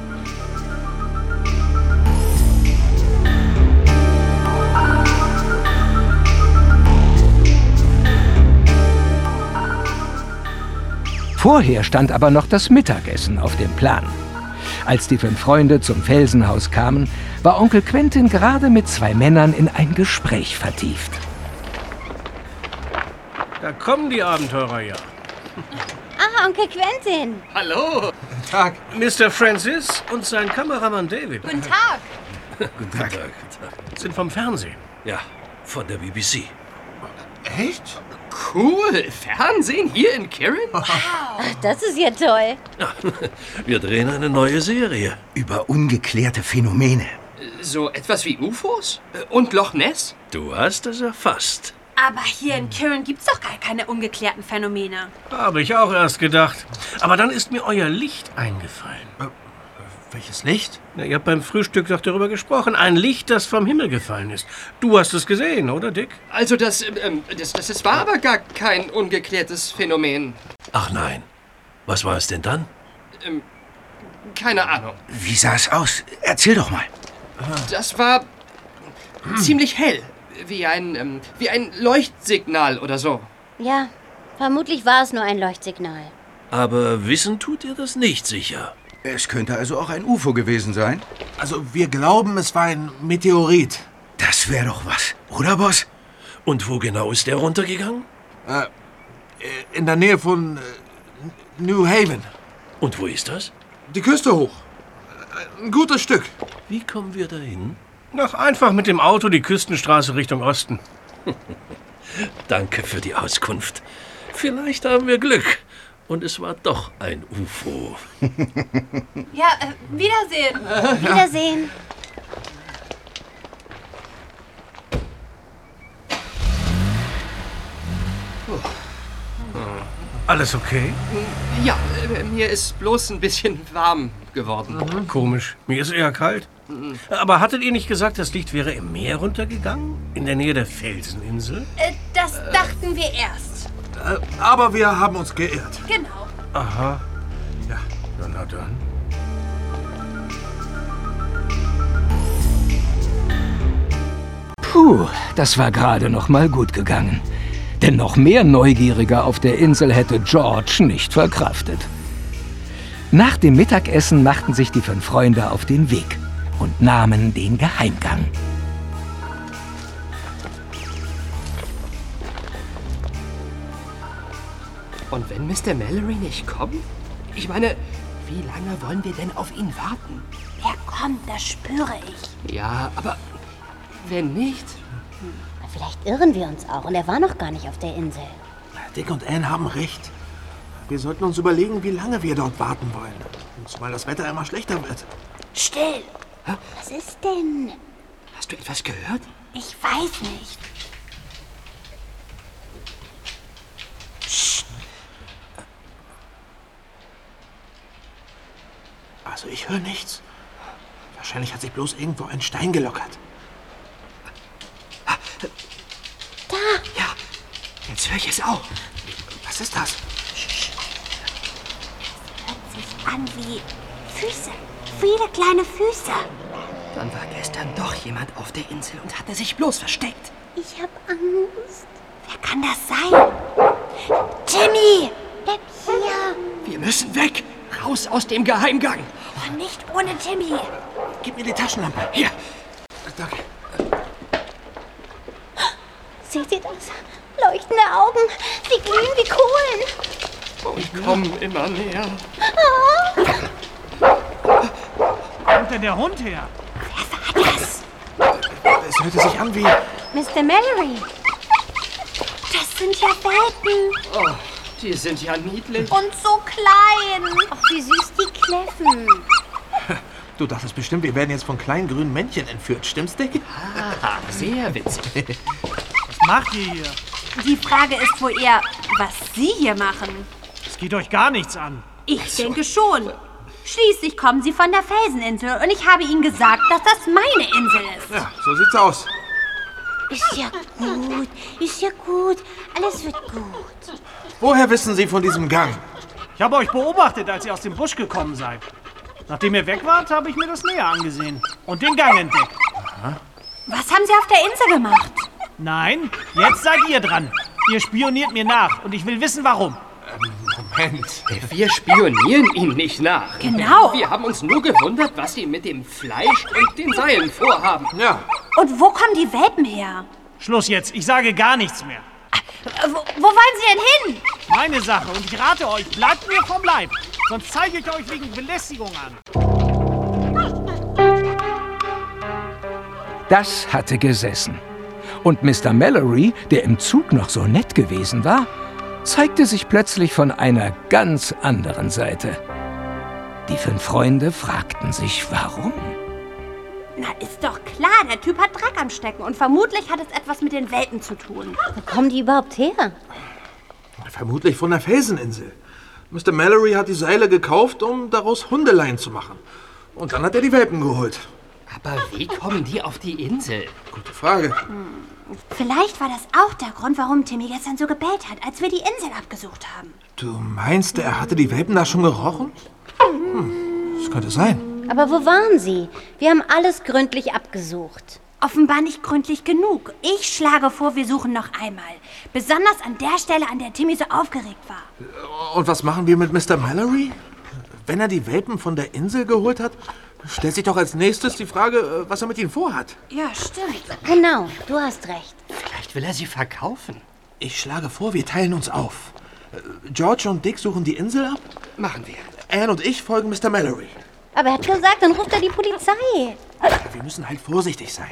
Vorher stand aber noch das Mittagessen auf dem Plan. Als die fünf Freunde zum Felsenhaus kamen, war Onkel Quentin gerade mit zwei Männern in ein Gespräch vertieft.
Da kommen die Abenteurer ja.
Ah, Onkel Quentin.
Hallo.
Tag.
Mr. Francis und sein Kameramann David
Guten Tag.
Guten Tag.
sind vom Fernsehen.
Ja, von der BBC.
Echt?
Cool. Fernsehen hier in Kirin?
Ach, das ist ja toll.
Wir drehen eine neue Serie über ungeklärte Phänomene.
So etwas wie UFOs? Und Loch Ness?
Du hast es erfasst.
Aber hier in Kirin gibt's doch gar keine ungeklärten Phänomene.
Habe ich auch erst gedacht. Aber dann ist mir euer Licht eingefallen.
Welches Licht?
Ja, ihr habt beim Frühstück doch darüber gesprochen. Ein Licht, das vom Himmel gefallen ist. Du hast es gesehen, oder Dick?
Also das, ähm, das, das, das war aber gar kein ungeklärtes Phänomen.
Ach nein. Was war es denn dann?
Ähm, keine Ahnung.
Wie sah es aus? Erzähl doch mal.
Das war ziemlich hell. Wie ein, ähm, wie ein Leuchtsignal oder so.
Ja, vermutlich war es nur ein Leuchtsignal.
Aber wissen tut ihr das nicht sicher.
Es könnte also auch ein UFO gewesen sein.
Also, wir glauben, es war ein Meteorit.
Das wäre doch was, oder Boss? Und wo genau ist der runtergegangen?
Äh, in der Nähe von äh, New Haven.
Und wo ist das?
Die Küste hoch. Äh, Ein gutes Stück.
Wie kommen wir dahin?
Ach, einfach mit dem Auto die Küstenstraße Richtung Osten.
Danke für die Auskunft. Vielleicht haben wir Glück. Und es war doch ein UFO.
Ja, äh, Wiedersehen.
Wiedersehen.
Alles okay?
Ja, äh, mir ist bloß ein bisschen warm geworden.
Komisch. Mir ist eher kalt.
Aber hattet ihr nicht gesagt, das Licht wäre im Meer runtergegangen? In der Nähe der Felseninsel?
Äh, das dachten wir erst.
Äh, aber wir haben uns geirrt.
Genau.
Aha. Ja, na, na dann.
Puh, das war gerade noch mal gut gegangen. Denn noch mehr Neugierige auf der Insel hätte George nicht verkraftet. Nach dem Mittagessen machten sich die fünf Freunde auf den Weg und nahmen den Geheimgang.
Und wenn Mr. Mallory nicht kommt? Ich meine, wie lange wollen wir denn auf ihn warten?
Er kommt, das spüre ich.
Ja, aber wenn nicht?
Vielleicht irren wir uns auch und er war noch gar nicht auf der Insel.
Dick und Anne haben recht. Wir sollten uns überlegen, wie lange wir dort warten wollen. Zumal das Wetter immer schlechter wird.
Still.
Was ist denn?
Hast du etwas gehört?
Ich weiß nicht.
Also ich höre nichts. Wahrscheinlich hat sich bloß irgendwo ein Stein gelockert.
Da!
Ja, jetzt höre ich es auch.
Was ist das?
Hört sich an wie Füße. Viele kleine Füße.
Dann war gestern doch jemand auf der Insel und hatte sich bloß versteckt.
Ich hab Angst.
Wer kann das sein? Timmy!
Bleib hier.
Wir müssen weg. Raus aus dem Geheimgang.
Aber nicht ohne Timmy.
Gib mir die Taschenlampe.
Hier.
Danke.
Seht ihr das? Leuchtende Augen. Sie glühen wie Kohlen.
Und kommen immer näher.
Wo kommt denn der Hund her?
Das,
Es hörte sich an wie...
Mr. Mallory.
das sind ja Welpen.
Oh, die sind ja niedlich.
Und so klein.
Ach, wie süß die kläffen.
Du dachtest bestimmt, wir werden jetzt von kleinen grünen Männchen entführt, stimmt's, Dick?
Ah, sehr witzig.
Was macht ihr hier?
Die Frage ist wohl eher, was Sie hier machen.
Es geht euch gar nichts an.
Ich denke schon. Schließlich kommen Sie von der Felseninsel und ich habe Ihnen gesagt, dass das meine Insel ist.
Ja, so sieht's aus.
Ist ja gut. Ist ja gut. Alles wird gut.
Woher wissen Sie von diesem Gang?
Ich habe euch beobachtet, als ihr aus dem Busch gekommen seid. Nachdem ihr weg wart, habe ich mir das näher angesehen und den Gang entdeckt.
Was haben Sie auf der Insel gemacht?
Nein, jetzt seid ihr dran. Ihr spioniert mir nach und ich will wissen, warum.
Moment.
Wir spionieren ihn nicht nach.
Genau.
Wir haben uns nur gewundert, was sie mit dem Fleisch und den Seilen vorhaben.
Ja,
Und wo kommen die Welpen her?
Schluss jetzt, ich sage gar nichts mehr.
Äh, Wo, wo wollen Sie denn hin?
Meine Sache und ich rate euch, bleibt mir vom Leib. Sonst zeige ich euch wegen Belästigung an.
Das hatte gesessen. Und Mr. Mallory, der im Zug noch so nett gewesen war, zeigte sich plötzlich von einer ganz anderen Seite. Die fünf Freunde fragten sich, warum.
Na, ist doch klar, der Typ hat Dreck am Stecken und vermutlich hat es etwas mit den Welpen zu tun.
Wo kommen die überhaupt her?
vermutlich von der Felseninsel. Mr. Mallory hat die Seile gekauft, um daraus Hundeleien zu machen. Und dann hat er die Welpen geholt.
Aber wie kommen die auf die Insel?
Gute Frage.
Vielleicht war das auch der Grund, warum Timmy gestern so gebellt hat, als wir die Insel abgesucht haben.
Du meinst, er hatte die Welpen da schon gerochen? Hm, das könnte sein.
Aber wo waren sie? Wir haben alles gründlich abgesucht.
Offenbar nicht gründlich genug. Ich schlage vor, wir suchen noch einmal. Besonders an der Stelle, an der Timmy so aufgeregt war.
Und was machen wir mit Mr. Mallory? Wenn er die Welpen von der Insel geholt hat, stellt sich doch als nächstes die Frage, äh, was er mit ihnen vorhat.
Ja, stimmt.
Genau, du hast recht.
Vielleicht will er sie verkaufen.
Ich schlage vor, wir teilen uns auf. Äh, George und Dick suchen die Insel ab.
Machen wir.
Anne und ich folgen Mr. Mallory.
Aber er hat gesagt, dann ruft er die Polizei.
Ja, wir müssen halt vorsichtig sein.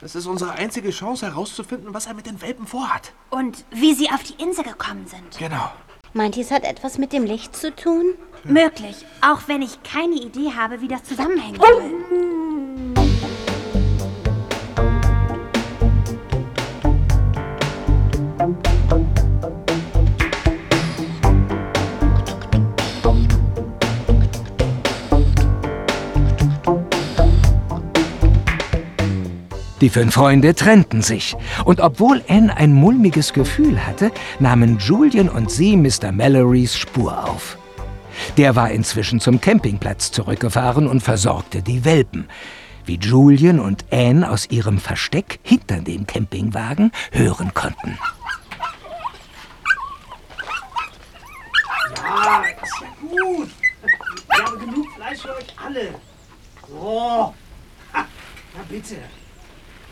Das ist unsere einzige Chance herauszufinden, was er mit den Welpen vorhat.
Und wie sie auf die Insel gekommen sind.
Genau.
Meint ihr, es hat etwas mit dem Licht zu tun?
Möglich. Auch wenn ich keine Idee habe, wie das zusammenhängen soll.
Die fünf Freunde trennten sich. Und obwohl Anne ein mulmiges Gefühl hatte, nahmen Julian und sie Mr. Mallorys Spur auf. Der war inzwischen zum Campingplatz zurückgefahren und versorgte die Welpen. Wie Julian und Anne aus ihrem Versteck hinter dem Campingwagen hören konnten.
Ja, ist ja gut. Wir haben genug Fleisch für euch alle. So. Na bitte.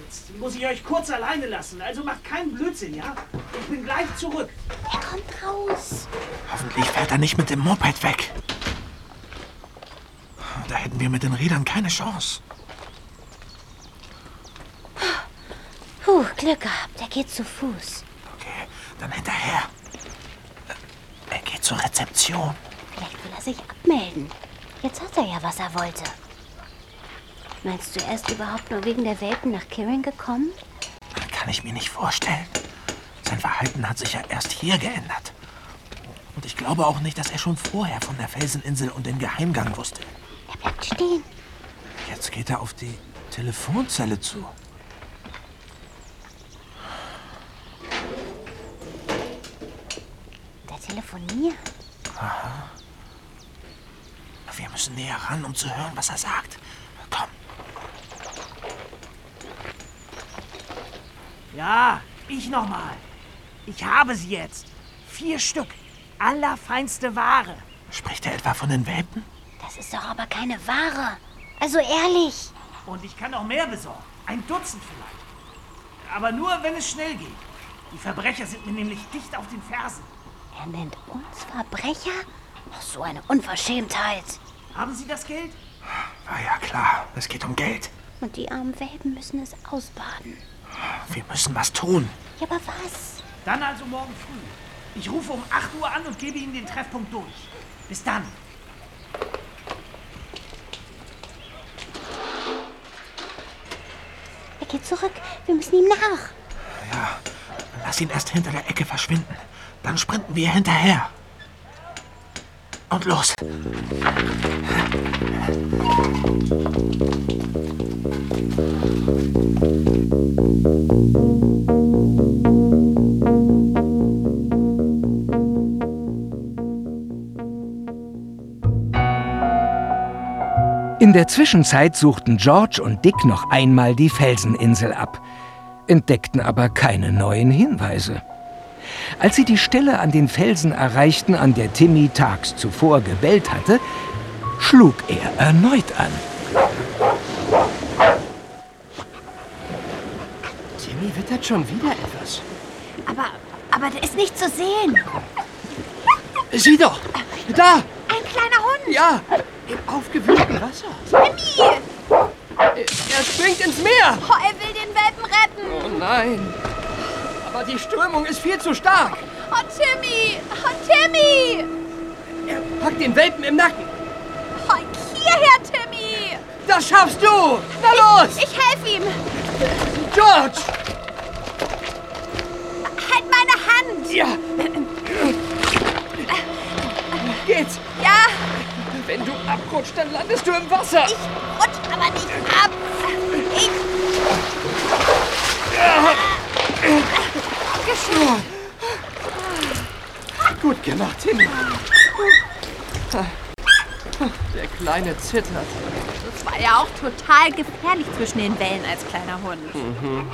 Jetzt muss ich euch kurz alleine lassen. Also macht keinen Blödsinn, ja? Ich bin gleich zurück.
Er kommt raus.
Hoffentlich fährt er nicht mit dem Moped weg. Da hätten wir mit den Rädern keine Chance.
Puh, Glück gehabt. Er geht zu Fuß.
Okay, dann hinterher. Er geht zur Rezeption.
Vielleicht will er sich abmelden. Jetzt hat er ja, was er wollte. Meinst du, er ist überhaupt nur wegen der Welpen nach Kirin gekommen?
Kann ich mir nicht vorstellen. Sein Verhalten hat sich ja erst hier geändert. Und ich glaube auch nicht, dass er schon vorher von der Felseninsel und dem Geheimgang wusste.
Er bleibt stehen.
Jetzt geht er auf die Telefonzelle zu.
Der telefoniert.
Aha. Wir müssen näher ran, um zu hören, was er sagt. Komm.
Ja, ich nochmal. Ich habe sie jetzt. Vier Stück. Allerfeinste Ware.
Spricht er etwa von den Welpen?
Das ist doch aber keine Ware. Also ehrlich.
Und ich kann noch mehr besorgen. Ein Dutzend vielleicht. Aber nur, wenn es schnell geht. Die Verbrecher sind mir nämlich dicht auf den Fersen.
Er nennt uns Verbrecher? Ach, so eine Unverschämtheit.
Haben Sie das Geld?
War ja klar, es geht um Geld.
Und die armen Welpen müssen es ausbaden.
Wir müssen was tun.
Ja, aber was?
Dann also morgen früh. Ich rufe um 8 Uhr an und gebe Ihnen den Treffpunkt durch. Bis dann.
Er geht zurück. Wir müssen ihm nach.
Ja, lass ihn erst hinter der Ecke verschwinden. Dann sprinten wir hinterher. Und los.
In der Zwischenzeit suchten George und Dick noch einmal die Felseninsel ab, entdeckten aber keine neuen Hinweise. Als sie die Stelle an den Felsen erreichten, an der Timmy tags zuvor gebellt hatte, schlug er erneut an.
Timmy wittert schon wieder etwas.
Aber, aber der ist nicht zu sehen.
Sieh doch! Da!
Ein kleiner Hund.
Ja! Im aufgewühlten Wasser.
Timmy!
Er springt ins Meer!
Oh, er will den Welpen retten.
Oh nein! Aber die Strömung ist viel zu stark!
Oh, Timmy! Oh, Timmy!
Er packt den Welpen im Nacken!
Oh, hierher, Timmy!
Das schaffst du! Na los!
Ich, ich helfe ihm!
George!
Halt meine Hand!
Ja! Wenn du abrutscht, dann landest du im Wasser!
Ich rutsch aber nicht ab! Ich... Geschafft!
Gut gemacht, Timmy! Der Kleine zittert.
Das war ja auch total gefährlich zwischen den Wellen als kleiner Hund.
Mhm.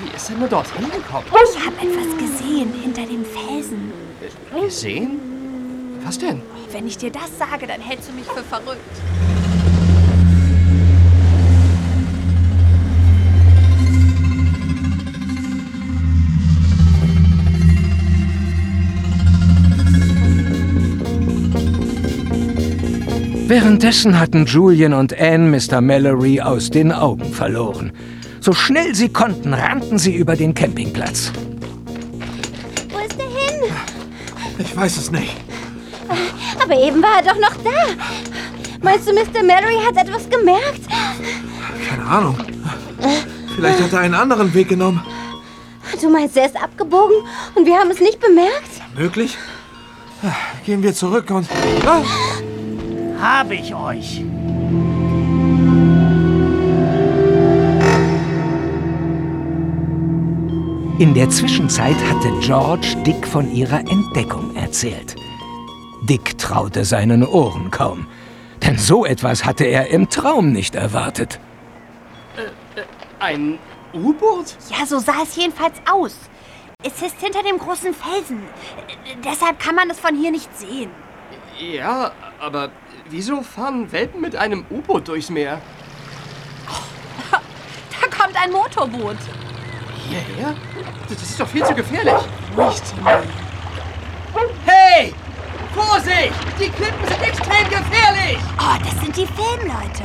Wie ist er nur dorthin gekommen?
Ich habe etwas gesehen hinter dem Felsen.
Gesehen? Was denn?
Wenn ich dir das sage, dann hältst du mich für verrückt.
Währenddessen hatten Julian und Anne Mr. Mallory aus den Augen verloren. So schnell sie konnten, rannten sie über den Campingplatz.
Wo ist er hin?
Ich weiß es nicht.
Aber eben war er doch noch da. Meinst du, Mr. Mallory hat etwas gemerkt?
Keine Ahnung. Vielleicht hat er einen anderen Weg genommen.
Du meinst, er ist abgebogen und wir haben es nicht bemerkt?
Möglich? Gehen wir zurück und... Ah!
Habe ich euch.
In der Zwischenzeit hatte George Dick von ihrer Entdeckung erzählt. Dick traute seinen Ohren kaum, denn so etwas hatte er im Traum nicht erwartet.
Ein U-Boot?
Ja, so sah es jedenfalls aus. Es ist hinter dem großen Felsen. Äh, Deshalb kann man es von hier nicht sehen.
Ja, aber wieso fahren Welpen mit einem U-Boot durchs Meer?
Da kommt ein Motorboot.
Hierher? Das ist doch viel zu gefährlich.
Timmy.
Hey! Vorsicht! Die Klippen sind extrem gefährlich!
Oh, das sind die Filmleute.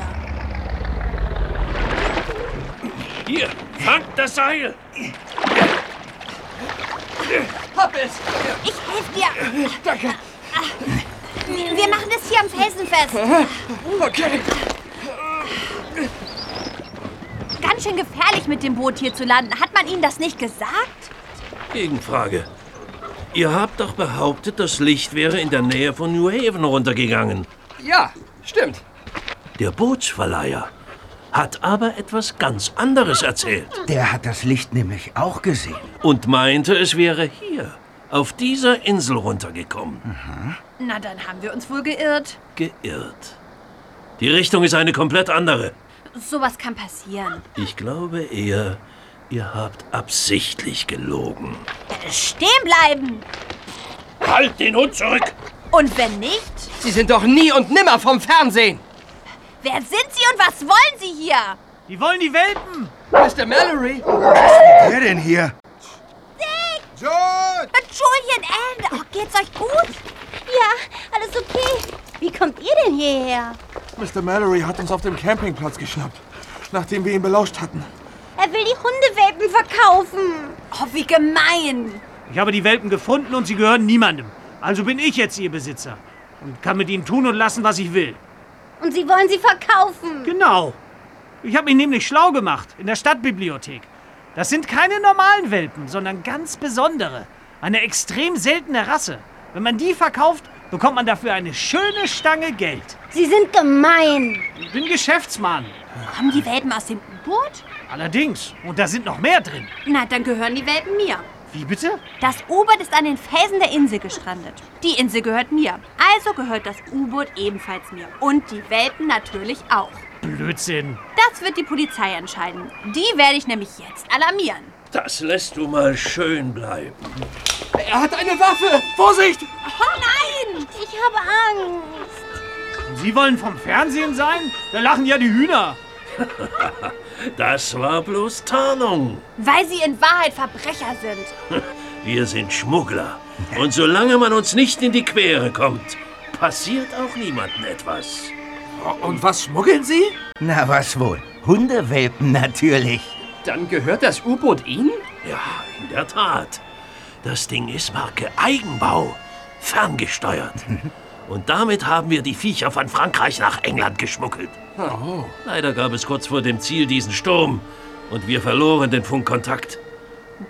Hier, fangt das Seil!
Hab es!
Ich helfe dir.
Danke.
Wir machen das hier am Felsen fest.
Okay.
Ganz schön gefährlich mit dem Boot hier zu landen. Hat man Ihnen das nicht gesagt?
Gegenfrage. Ihr habt doch behauptet, das Licht wäre in der Nähe von New Haven runtergegangen.
Ja, stimmt.
Der Bootsverleiher hat aber etwas ganz anderes erzählt.
Der hat das Licht nämlich auch gesehen.
Und meinte, es wäre hier, auf dieser Insel runtergekommen.
Na, dann haben wir uns wohl geirrt.
Geirrt. Die Richtung ist eine komplett andere.
Sowas kann passieren.
Ich glaube eher, ihr habt absichtlich gelogen.
Stehen bleiben.
Halt den Hund zurück!
Und wenn nicht?
Sie sind doch nie und nimmer vom Fernsehen.
Wer sind Sie und was wollen Sie hier?
Die wollen die Welpen.
Mr. Mallory?
Wer denn hier?
George!
Äh, Julian, Anne, oh, geht's euch gut?
Ja, alles okay. Wie kommt ihr denn hierher?
Mr. Mallory hat uns auf dem Campingplatz geschnappt, nachdem wir ihn belauscht hatten.
Er will die Hundewelpen verkaufen.
Oh, wie gemein.
Ich habe die Welpen gefunden und sie gehören niemandem. Also bin ich jetzt ihr Besitzer und kann mit ihnen tun und lassen, was ich will.
Und sie wollen sie verkaufen.
Genau. Ich habe mich nämlich schlau gemacht in der Stadtbibliothek. Das sind keine normalen Welpen, sondern ganz besondere. Eine extrem seltene Rasse. Wenn man die verkauft, bekommt man dafür eine schöne Stange Geld.
Sie sind gemein.
Ich bin Geschäftsmann.
Kommen die Welpen aus dem U-Boot?
Allerdings. Und da sind noch mehr drin.
Na, dann gehören die Welpen mir.
Wie bitte?
Das U-Boot ist an den Felsen der Insel gestrandet. Die Insel gehört mir. Also gehört das U-Boot ebenfalls mir. Und die Welpen natürlich auch.
Blödsinn.
Das wird die Polizei entscheiden. Die werde ich nämlich jetzt alarmieren.
Das lässt du mal schön bleiben.
Er hat eine Waffe! Vorsicht!
Oh nein!
Ich habe Angst.
Und Sie wollen vom Fernsehen sein? Da lachen ja die Hühner.
Das war bloß Tarnung.
Weil sie in Wahrheit Verbrecher sind.
Wir sind Schmuggler. Und solange man uns nicht in die Quere kommt, passiert auch niemandem etwas.
Und was schmuggeln Sie?
Na was wohl? Hundewelpen natürlich.
Dann gehört das U-Boot Ihnen?
Ja, in der Tat. Das Ding ist Marke Eigenbau, ferngesteuert. Und damit haben wir die Viecher von Frankreich nach England geschmuggelt. Leider gab es kurz vor dem Ziel diesen Sturm und wir verloren den Funkkontakt.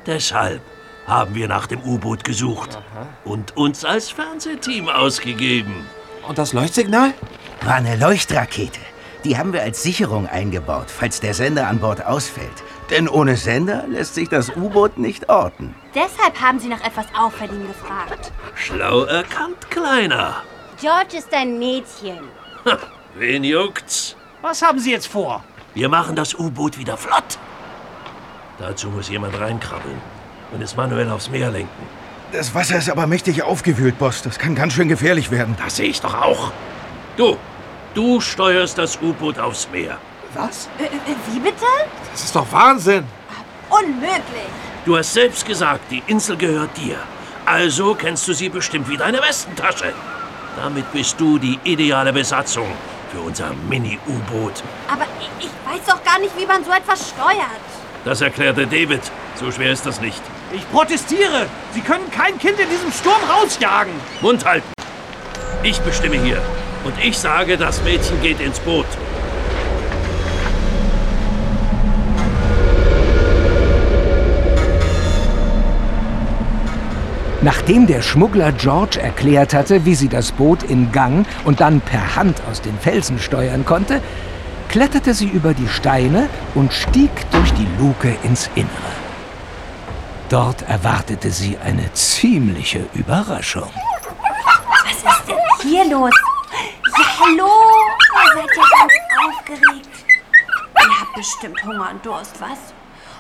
Deshalb haben wir nach dem U-Boot gesucht und uns als Fernsehteam ausgegeben.
Und das Leuchtsignal?
War eine Leuchtrakete. Die haben wir als Sicherung eingebaut, falls der Sender an Bord ausfällt. Denn ohne Sender lässt sich das U-Boot nicht orten.
Deshalb haben sie nach etwas Auffälligem gefragt.
Schlau erkannt, Kleiner.
George ist ein Mädchen.
Ha, wen juckt's?
Was haben Sie jetzt vor?
Wir machen das U-Boot wieder flott. Dazu muss jemand reinkrabbeln und es manuell aufs Meer lenken.
Das Wasser ist aber mächtig aufgewühlt, Boss. Das kann ganz schön gefährlich werden.
Das sehe ich doch auch. Du, du steuerst das U-Boot aufs Meer.
Was?
Äh, äh, wie bitte?
Das ist doch Wahnsinn.
Unmöglich.
Du hast selbst gesagt, die Insel gehört dir. Also kennst du sie bestimmt wie deine Westentasche. Damit bist du die ideale Besatzung für unser Mini-U-Boot.
Aber ich, ich weiß doch gar nicht, wie man so etwas steuert.
Das erklärte David. So schwer ist das nicht.
Ich protestiere. Sie können kein Kind in diesem Sturm rausjagen.
Mund halten. Ich bestimme hier. Und ich sage, das Mädchen geht ins Boot.
Nachdem der Schmuggler George erklärt hatte, wie sie das Boot in Gang und dann per Hand aus den Felsen steuern konnte, kletterte sie über die Steine und stieg durch die Luke ins Innere. Dort erwartete sie eine ziemliche Überraschung.
Was ist denn hier los? Ja, hallo! Ihr seid ja ganz aufgeregt. Ihr habt bestimmt Hunger und Durst, was?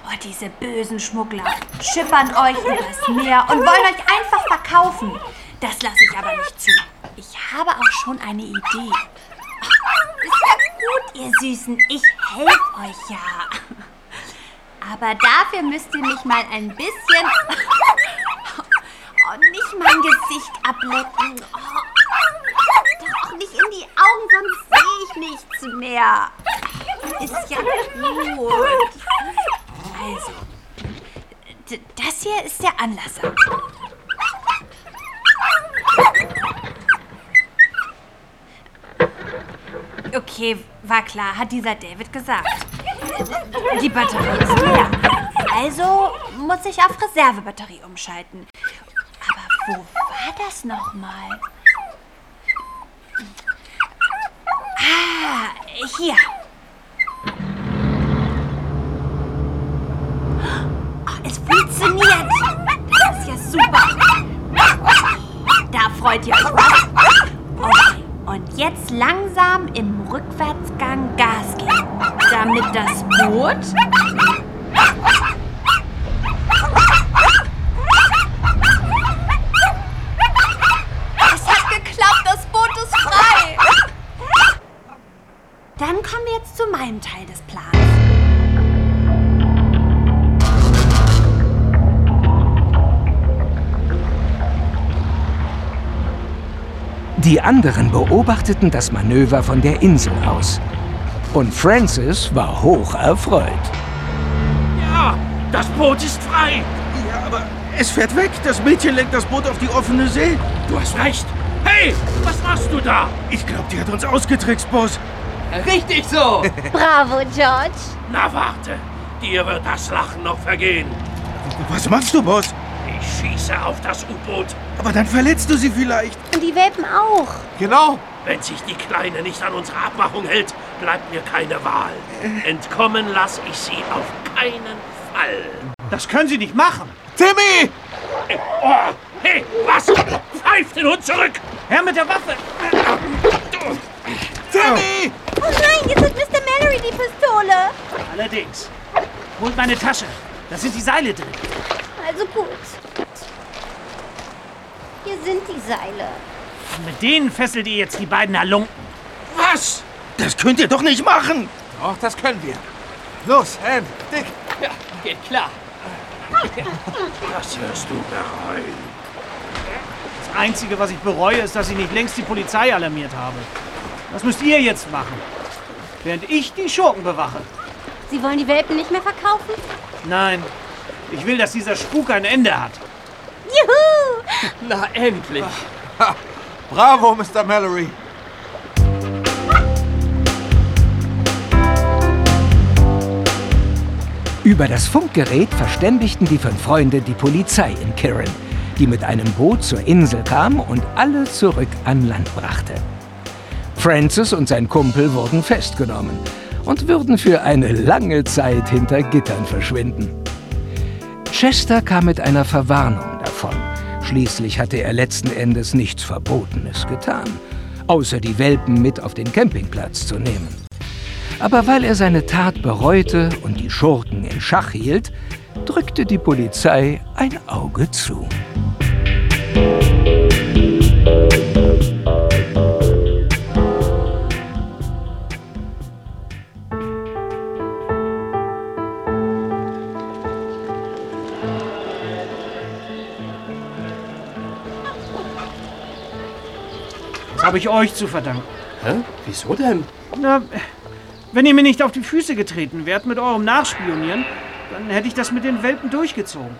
Oh, diese bösen Schmuggler schippern euch übers Meer und wollen euch einfach verkaufen. Das lasse ich aber nicht zu. Ich habe auch schon eine Idee. Ach, ist ja gut, ihr Süßen. Ich helfe euch ja. Aber dafür müsst ihr mich mal ein bisschen... Oh, nicht mein Gesicht ablecken. Oh, doch nicht in die Augen, sonst sehe ich nichts mehr. Ist ja gut. Also, das hier ist der Anlasser. Okay, war klar, hat dieser David gesagt. Die Batterie ist leer. Also muss ich auf Reservebatterie umschalten. Aber wo war das nochmal? Ah, hier. Es funktioniert. Das ist ja super. Da freut ihr euch was? Okay, und jetzt langsam im Rückwärtsgang Gas geben, damit das Boot Es hat geklappt, das Boot ist frei. Dann kommen wir jetzt zu meinem Teil des Plans.
Die anderen beobachteten das Manöver von der Insel aus. Und Francis war hoch erfreut.
Ja, das Boot ist frei.
Ja, aber es fährt weg. Das Mädchen lenkt das Boot auf die offene See.
Du hast recht. Hey, was machst du da?
Ich glaube, die hat uns ausgetrickst, Boss.
Richtig so!
Bravo, George.
Na warte, dir wird das Lachen noch vergehen.
Was machst du, Boss?
Ich schieße auf das U-Boot.
Aber dann verletzt du sie vielleicht.
Und die Welpen auch.
Genau.
Wenn sich die Kleine nicht an unsere Abmachung hält, bleibt mir keine Wahl. Entkommen lasse ich sie auf keinen Fall.
Das können Sie nicht machen.
Timmy!
Oh, hey, was? Pfeift den Hund zurück!
Herr mit der Waffe!
Timmy!
Oh nein, jetzt hat Mr. Mallory die Pistole.
Allerdings. Holt meine Tasche. Da sind die Seile drin.
Also gut. Hier sind die Seile.
Und mit denen fesselt ihr jetzt die beiden Halunken.
Was? Das könnt ihr doch nicht machen.
Doch, das können wir. Los, Ann, Dick.
Ja, geht klar.
Das wirst du bereuen.
Das Einzige, was ich bereue, ist, dass ich nicht längst die Polizei alarmiert habe. Das müsst ihr jetzt machen. Während ich die Schurken bewache.
Sie wollen die Welpen nicht mehr verkaufen?
Nein, ich will, dass dieser Spuk ein Ende hat.
Na, endlich.
Ha, bravo, Mr. Mallory.
Über das Funkgerät verständigten die fünf Freunde die Polizei in Kirin, die mit einem Boot zur Insel kam und alle zurück an Land brachte. Francis und sein Kumpel wurden festgenommen und würden für eine lange Zeit hinter Gittern verschwinden. Chester kam mit einer Verwarnung davon. Schließlich hatte er letzten Endes nichts Verbotenes getan, außer die Welpen mit auf den Campingplatz zu nehmen. Aber weil er seine Tat bereute und die Schurken in Schach hielt, drückte die Polizei ein Auge zu.
Das habe ich euch zu verdanken.
Hä? Wieso denn?
Na, wenn ihr mir nicht auf die Füße getreten wärt mit eurem Nachspionieren, dann hätte ich das mit den Welpen durchgezogen.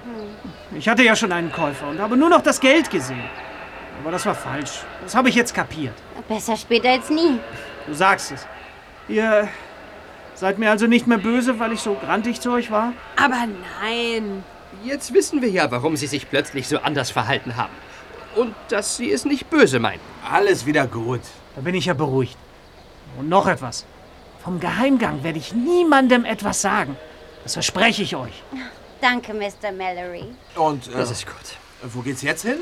Ich hatte ja schon einen Käufer und habe nur noch das Geld gesehen. Aber das war falsch. Das habe ich jetzt kapiert.
Besser später als nie.
Du sagst es. Ihr seid mir also nicht mehr böse, weil ich so grantig zu euch war?
Aber nein.
Jetzt wissen wir ja, warum Sie sich plötzlich so anders verhalten haben. Und dass Sie es nicht böse meinen.
Alles wieder gut.
Da bin ich ja beruhigt. Und noch etwas. Vom Geheimgang werde ich niemandem etwas sagen. Das verspreche ich euch.
Danke, Mr. Mallory.
Und äh,
Das ist gut.
wo geht's jetzt hin?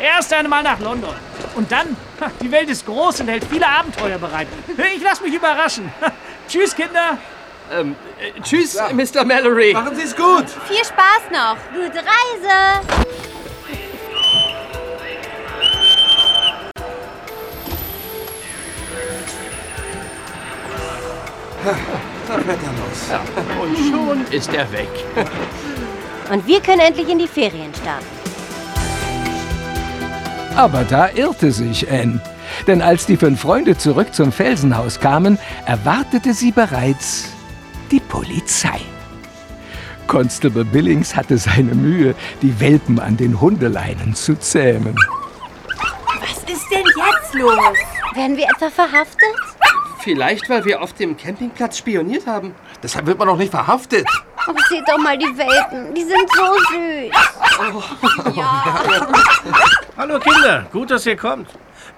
Erst einmal nach London. Und dann, die Welt ist groß und hält viele Abenteuer bereit. Ich lass mich überraschen. Tschüss, Kinder.
Ähm, äh, tschüss, Mr. Mallory.
Machen Sie es gut.
Viel Spaß noch.
Gute Reise!
Da fährt er los.
Und schon ist er weg.
Und wir können endlich in die Ferien starten.
Aber da irrte sich Anne. Denn als die fünf Freunde zurück zum Felsenhaus kamen, erwartete sie bereits die Polizei. Constable Billings hatte seine Mühe, die Welpen an den Hundeleinen zu zähmen.
Was ist denn jetzt los?
Werden wir etwa verhaftet?
Vielleicht, weil wir auf dem Campingplatz spioniert haben.
Deshalb wird man doch nicht verhaftet.
Oh, seht doch mal die Welpen. Die sind so süß. Ja.
Hallo Kinder, gut, dass ihr kommt.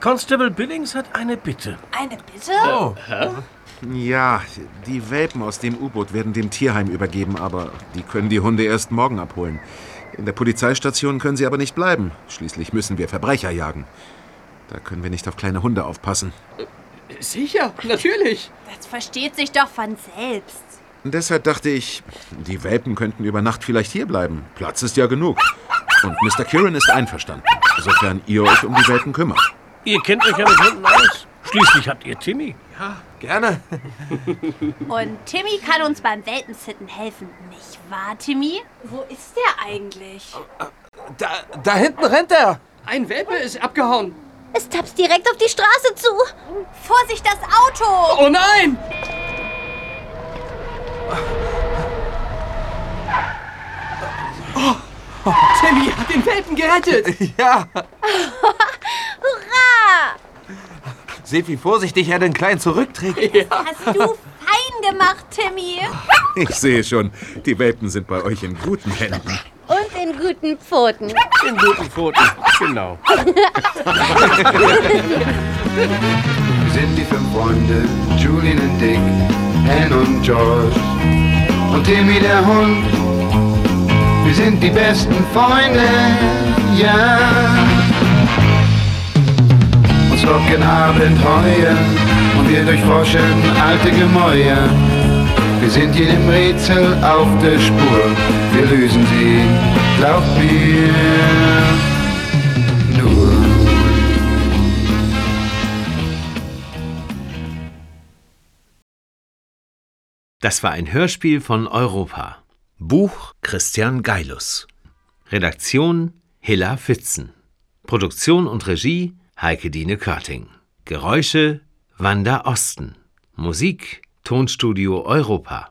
Constable Billings hat eine Bitte.
Eine Bitte?
Oh,
Ja, die Welpen aus dem U-Boot werden dem Tierheim übergeben, aber die können die Hunde erst morgen abholen. In der Polizeistation können sie aber nicht bleiben. Schließlich müssen wir Verbrecher jagen. Da können wir nicht auf kleine Hunde aufpassen.
Sicher, natürlich.
Das versteht sich doch von selbst.
Und deshalb dachte ich, die Welpen könnten über Nacht vielleicht hier bleiben. Platz ist ja genug. Und Mr. Kieran ist einverstanden, sofern ihr euch um die Welpen kümmert.
ihr kennt euch ja mit Hunden aus. Schließlich habt ihr Timmy.
Ja, gerne.
Und Timmy kann uns beim Welpensitten helfen. Nicht wahr, Timmy? Wo ist der eigentlich?
Da, da hinten rennt er.
Ein Welpe ist abgehauen.
Es tapst direkt auf die Straße zu.
Vorsicht, das Auto!
Oh nein! Oh, Timmy hat den Welpen gerettet.
Ja.
Hurra!
Seht, wie vorsichtig er den Kleinen zurückträgt.
Hast du fein gemacht, Timmy.
Ich sehe schon, die Welpen sind bei euch in guten Händen.
Und in guten Pfoten.
In guten Pfoten, genau.
Wir sind die fünf Freunde, Julian und Dick, Anne und George und Timmy der Hund. Wir sind die besten Freunde, ja. Uns locken Abenteuer und wir durchforschen alte Gemäuer. Wir sind jedem Rätsel auf der Spur, wir lösen sie, glaubt mir, nur.
Das war ein Hörspiel von Europa. Buch Christian Geilus. Redaktion Hilla Fitzen. Produktion und Regie Heike Dine Körting. Geräusche Wanda Osten. Musik Tonstudio Europa.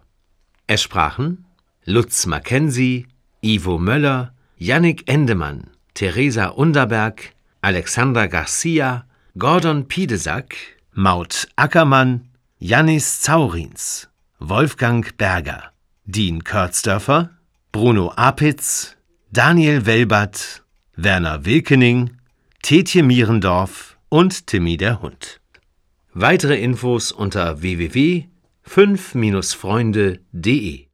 Es sprachen Lutz Mackenzie, Ivo Möller, Yannick Endemann, Theresa Underberg, Alexandra Garcia, Gordon Piedesack, Maud Ackermann, Janis Zaurins, Wolfgang Berger, Dean Kurzdörfer, Bruno Apitz, Daniel Welbert, Werner Wilkening, Tetje Mierendorf und Timmy der Hund. Weitere Infos unter www.5-freunde.de